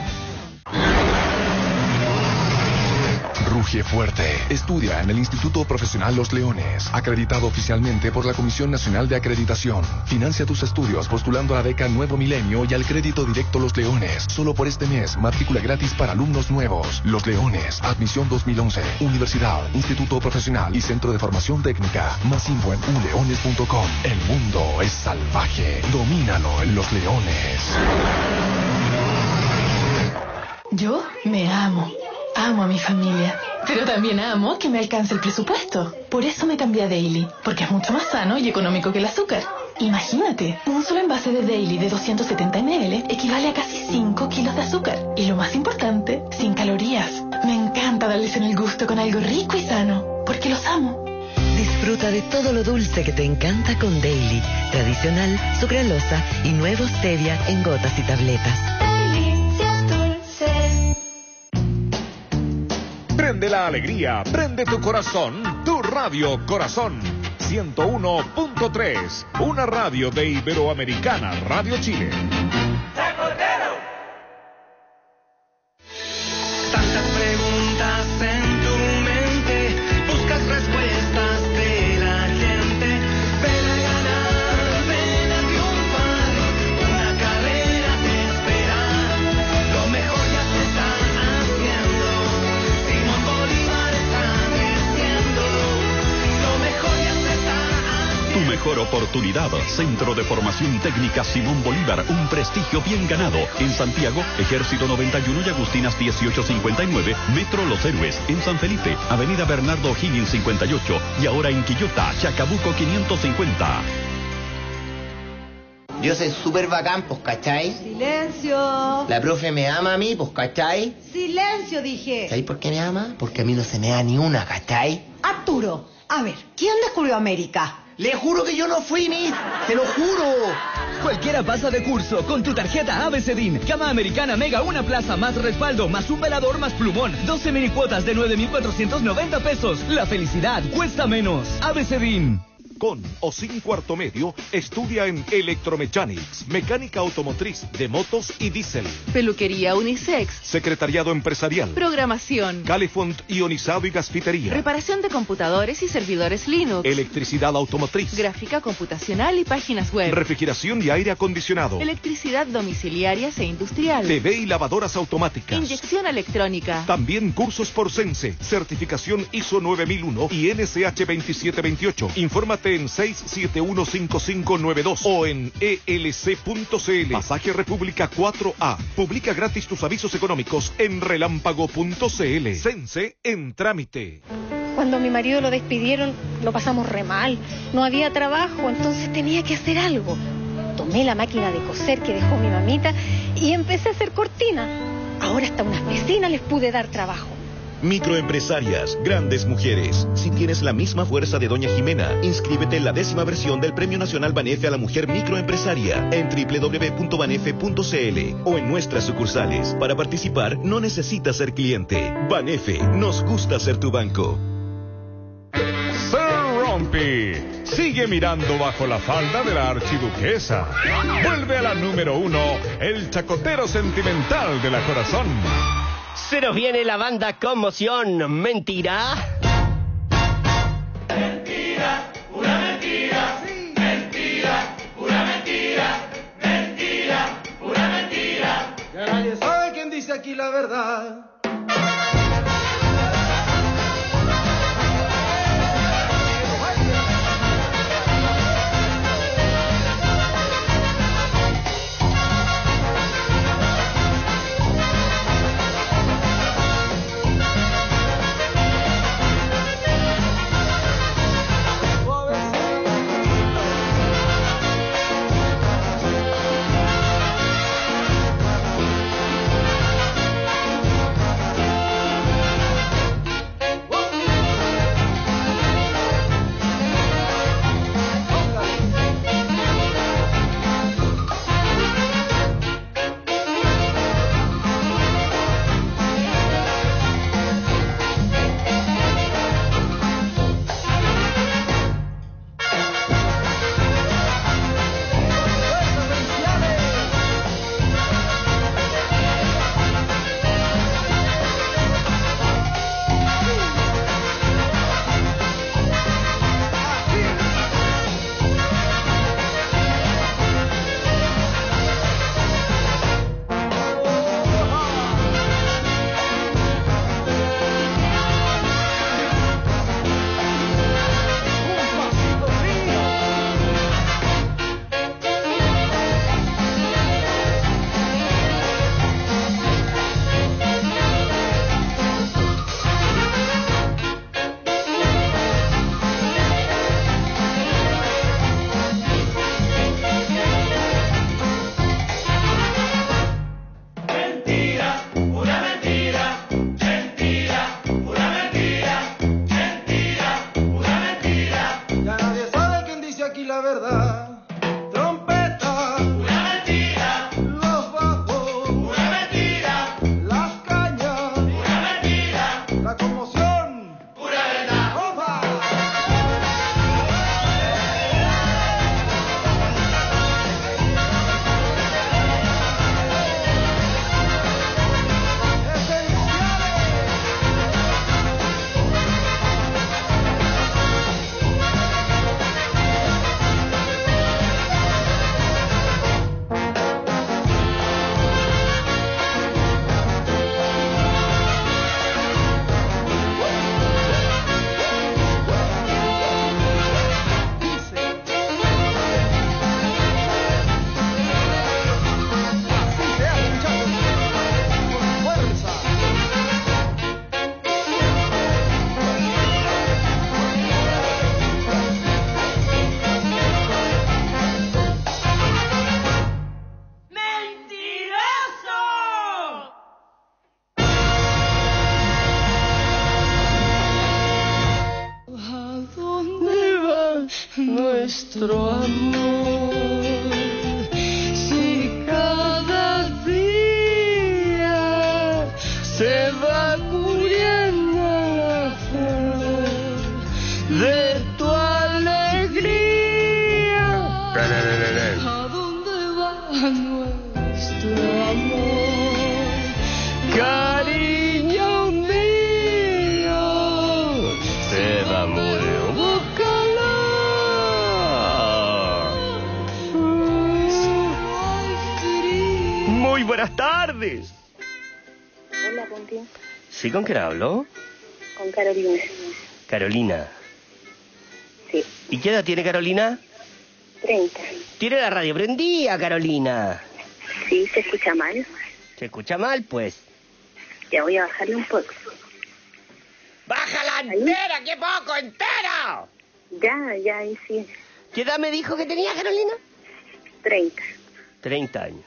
Ruge fuerte. Estudia en el Instituto Profesional Los Leones, acreditado oficialmente por la Comisión Nacional de Acreditación. Financia tus estudios postulando a la beca Nuevo Milenio y al crédito directo Los Leones. Solo por este mes, matrícula gratis para alumnos nuevos. Los Leones, admisión 2011. Universidad, Instituto Profesional y Centro de Formación Técnica. Más info en uleones.com. El mundo es salvaje. Domínalo en Los Leones. Yo me amo. Amo a mi familia. Pero también amo que me alcance el presupuesto. Por eso me cambié a Daily, porque es mucho más sano y económico que el azúcar. Imagínate, un solo envase de Daily de 270 ml equivale a casi 5 kilos de azúcar. Y lo más importante, sin calorías. Me encanta darles en el gusto con algo rico y sano, porque los amo. Disfruta de todo lo dulce que te encanta con Daily. Tradicional, sucralosa y nuevo stevia en gotas y tabletas. Prende la alegría, prende tu corazón, tu radio corazón. 101.3, una radio de Iberoamericana Radio Chile. Centro de Formación Técnica Simón Bolívar. Un prestigio bien ganado. En Santiago, Ejército 91 y Agustinas 1859. Metro Los Héroes. En San Felipe, Avenida Bernardo Higgins 58. Y ahora en Quillota, Chacabuco 550. Yo soy súper bacán, pues, ¿cachai? Silencio. La profe me ama a mí, pues, ¿cachai? Silencio, dije. ¿Sabes por qué me ama? Porque a mí no se me da ni una, ¿cachai? Arturo, a ver, ¿quién descubrió América? Le juro que yo no fui, Miss. Se lo juro. Cualquiera pasa de curso con tu tarjeta ABCDIN. Cama americana Mega, una plaza, más respaldo, más un velador, más plumón. 12 mini cuotas de 9,490 pesos. La felicidad cuesta menos. ABCDIN. Con o sin cuarto medio, estudia en Electromechanics, mecánica automotriz de motos y diésel, Peluquería unisex. secretariado empresarial, Programación. Califont ionizado y gasfitería, Reparación de computadores y servidores Linux. electricidad automotriz, Gráfica computacional y páginas web. refrigeración y aire acondicionado, Electricidad domiciliarias e industrial. TV y lavadoras automáticas. Inyección electrónica. También cursos por Sense, certificación ISO 9001 y NSH 2728. Infórmate en 6715592 o en elc.cl. Pasaje República 4A. Publica gratis tus avisos económicos en relámpago.cl. Sense en trámite. Cuando mi marido lo despidieron, lo pasamos re mal. No había trabajo, entonces tenía que hacer algo. Tomé la máquina de coser que dejó mi mamita y empecé a hacer cortina. Ahora hasta unas vecinas les pude dar trabajo. Microempresarias, grandes mujeres. Si tienes la misma fuerza de Doña Jimena, inscríbete en la décima versión del Premio Nacional Banefe a la Mujer Microempresaria en www.banefe.cl o en nuestras sucursales. Para participar no necesitas ser cliente. Banefe, nos gusta ser tu banco. Sir Rompi sigue mirando bajo la falda de la archiduquesa. Vuelve a la número uno, el chacotero sentimental de la corazón. Se nos viene la banda Conmoción. ¿Mentira? Mentira, pura mentira. Mentira, pura mentira. Mentira, pura mentira. Ya nadie sabe quién dice aquí la verdad. ¿Sí con quién hablo? Con Carolina. Carolina. Sí. ¿Y qué edad tiene Carolina? 30. Tiene la radio prendida, Carolina. Sí, se escucha mal. ¿Se escucha mal, pues? Ya voy a bajarle un poco. ¡Bájala entera! ¡Qué poco! ¡Entera! Ya, ya, ahí sí. ¿Qué edad me dijo que tenía Carolina? 30. 30 años.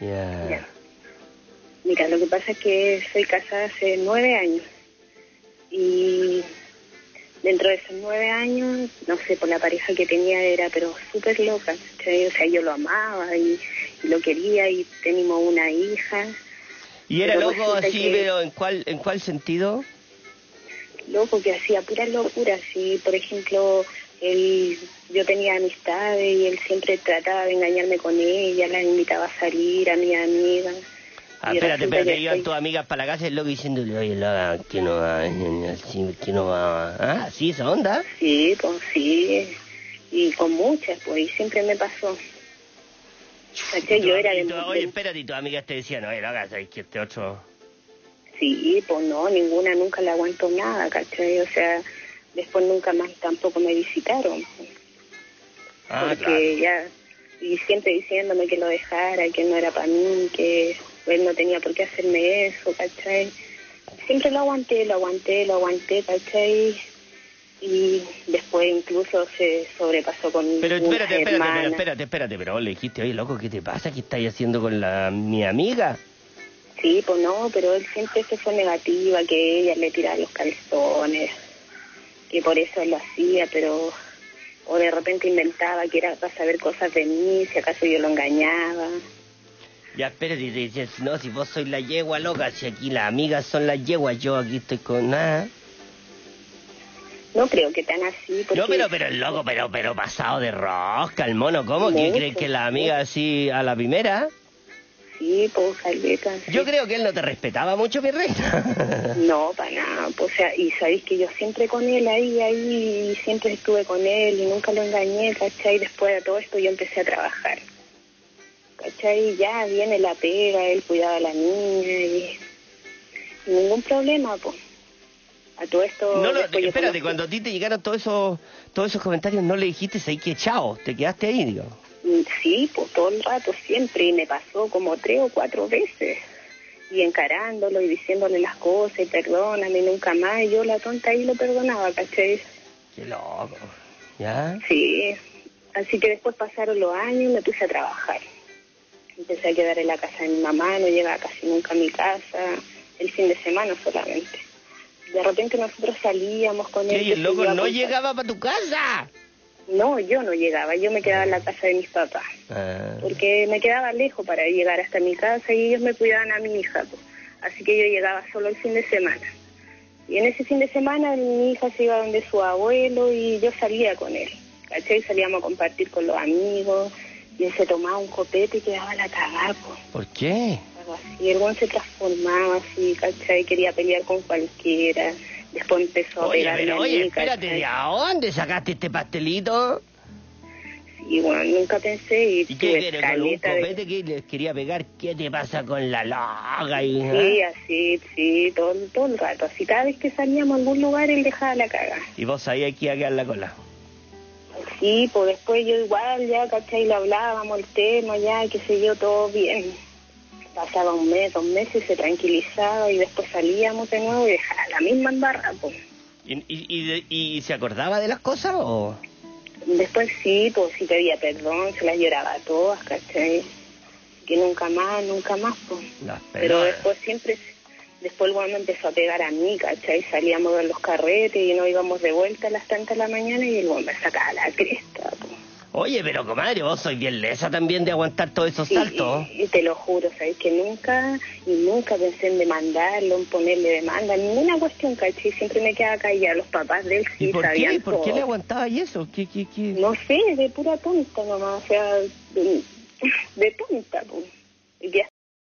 Ya. Ya. Mira, lo que pasa es que soy casada hace nueve años. Y dentro de esos nueve años, no sé, por la pareja que tenía era, pero súper loca. O sea, yo lo amaba y, y lo quería y teníamos una hija. ¿Y era loco así, que- pero en cuál, en cuál sentido? loco que hacía pura locura sí por ejemplo él yo tenía amistades y él siempre trataba de engañarme con ella las invitaba a salir a mi amiga Ah, espérate, espérate, iban soy- tus amigas para la casa y loco diciéndole, oye, loca, que no va, así, que no va, ah, sí, esa onda. sí pues sí y con muchas pues y siempre me pasó ¿Cachai? yo era de, tu- Oye, espérate, y tus amigas te decían, oye, loca, ¿sabes que este otro... sí pues no ninguna nunca le aguantó nada ¿cachai? o sea después nunca más tampoco me visitaron Ah, porque claro. ya y siempre diciéndome que lo dejara, que no era para mí, que él no tenía por qué hacerme eso, ¿cachai? Siempre lo aguanté, lo aguanté, lo aguanté, ¿cachai? Y después incluso se sobrepasó con Pero una espérate, espérate, pero espérate, espérate, pero le dijiste, oye, loco, ¿qué te pasa? ¿Qué estáis haciendo con la mi amiga? Sí, pues no, pero él siempre se fue negativa, que ella le tiraba los calzones, que por eso él lo hacía, pero... O de repente inventaba que era para saber cosas de mí, si acaso yo lo engañaba. Ya, te dices, no, si vos sois la yegua, loca, si aquí las amigas son las yeguas, yo aquí estoy con nada. No creo que tan así, porque... No, pero, pero el loco, pero, pero pasado de rosca, el mono, ¿cómo? ¿Qué Mucho, crees que la amiga así a la primera? Sí, pues, Calveta. Yo creo que él no te respetaba mucho, mi reina. No, para nada. Pues, o sea, y sabéis que yo siempre con él ahí, ahí, y siempre estuve con él y nunca lo engañé, ¿cachai? Después de todo esto yo empecé a trabajar. ¿Cachai? Ya viene la pega, él cuidaba a la niña y... ningún problema, pues. A todo esto... No, no, espérate, cuando a ti te llegaron todos esos, todos esos comentarios, no le dijiste, ahí que chao, te quedaste ahí, digo. Mm, Sí, pues todo el rato, siempre, y me pasó como tres o cuatro veces. Y encarándolo y diciéndole las cosas, y perdóname, nunca más. Y yo, la tonta, ahí lo perdonaba, ¿cachai? Qué loco. ¿Ya? Sí. Así que después pasaron los años y me puse a trabajar. Empecé a quedar en la casa de mi mamá, no llegaba casi nunca a mi casa, el fin de semana solamente. De repente nosotros salíamos con él. ¿Y el loco no llegaba para tu casa? No, yo no llegaba, yo me quedaba en la casa de mis papás. Ah, porque me quedaba lejos para llegar hasta mi casa y ellos me cuidaban a mi hija. pues. Así que yo llegaba solo el fin de semana. Y en ese fin de semana mi hija se iba donde su abuelo y yo salía con él. ¿Cachai? Salíamos a compartir con los amigos y él se tomaba un copete y quedaba la cagada, ¿Por qué? así. El buen se transformaba así, ¿cachai? Quería pelear con cualquiera. Después empezó a Oye, pegarme pero, a oye, mí, espérate, ¿cachai? ¿de dónde sacaste este pastelito? Y bueno, nunca pensé y, ¿Y qué quiere? ¿Con un caleta de- copete que les quería pegar? ¿Qué te pasa con la loca? Y, Sí, así, sí, todo, todo el rato. Así cada vez que salíamos a algún lugar, él dejaba la caga. y vos sabías que iba a quedar la cola. Sí, pues después yo igual, ya, ¿cachai? Le hablábamos el tema, ya, qué sé yo, todo bien. Pasaba un mes, dos meses, se tranquilizaba y después salíamos de nuevo y dejaba la misma embarrada, pues. ¿Y, y, y, y se acordaba de las cosas o...? Después sí, pues sí pedía perdón, se las lloraba a todas, ¿cachai? Que nunca más, nunca más, pues. Pero después siempre, Después el weón me empezó a pegar a mí, ¿cachai? Salíamos de los carretes y nos íbamos de vuelta a las tantas de la mañana y el weón me sacaba la cresta. po. Oye, pero comadre, vos sois bien lesa también de aguantar todos esos saltos. Y, y te lo juro, ¿sabes? Que nunca, y nunca pensé en demandarlo, en ponerle demanda, ninguna cuestión, ¿cachai? Siempre me quedaba callada. Los papás de él sí ¿Y por sabían qué? ¿Por qué todo. le aguantaba y eso? ¿Qué, qué, qué? No sé, de pura tonta nomás, o sea, de, de tonta, pues.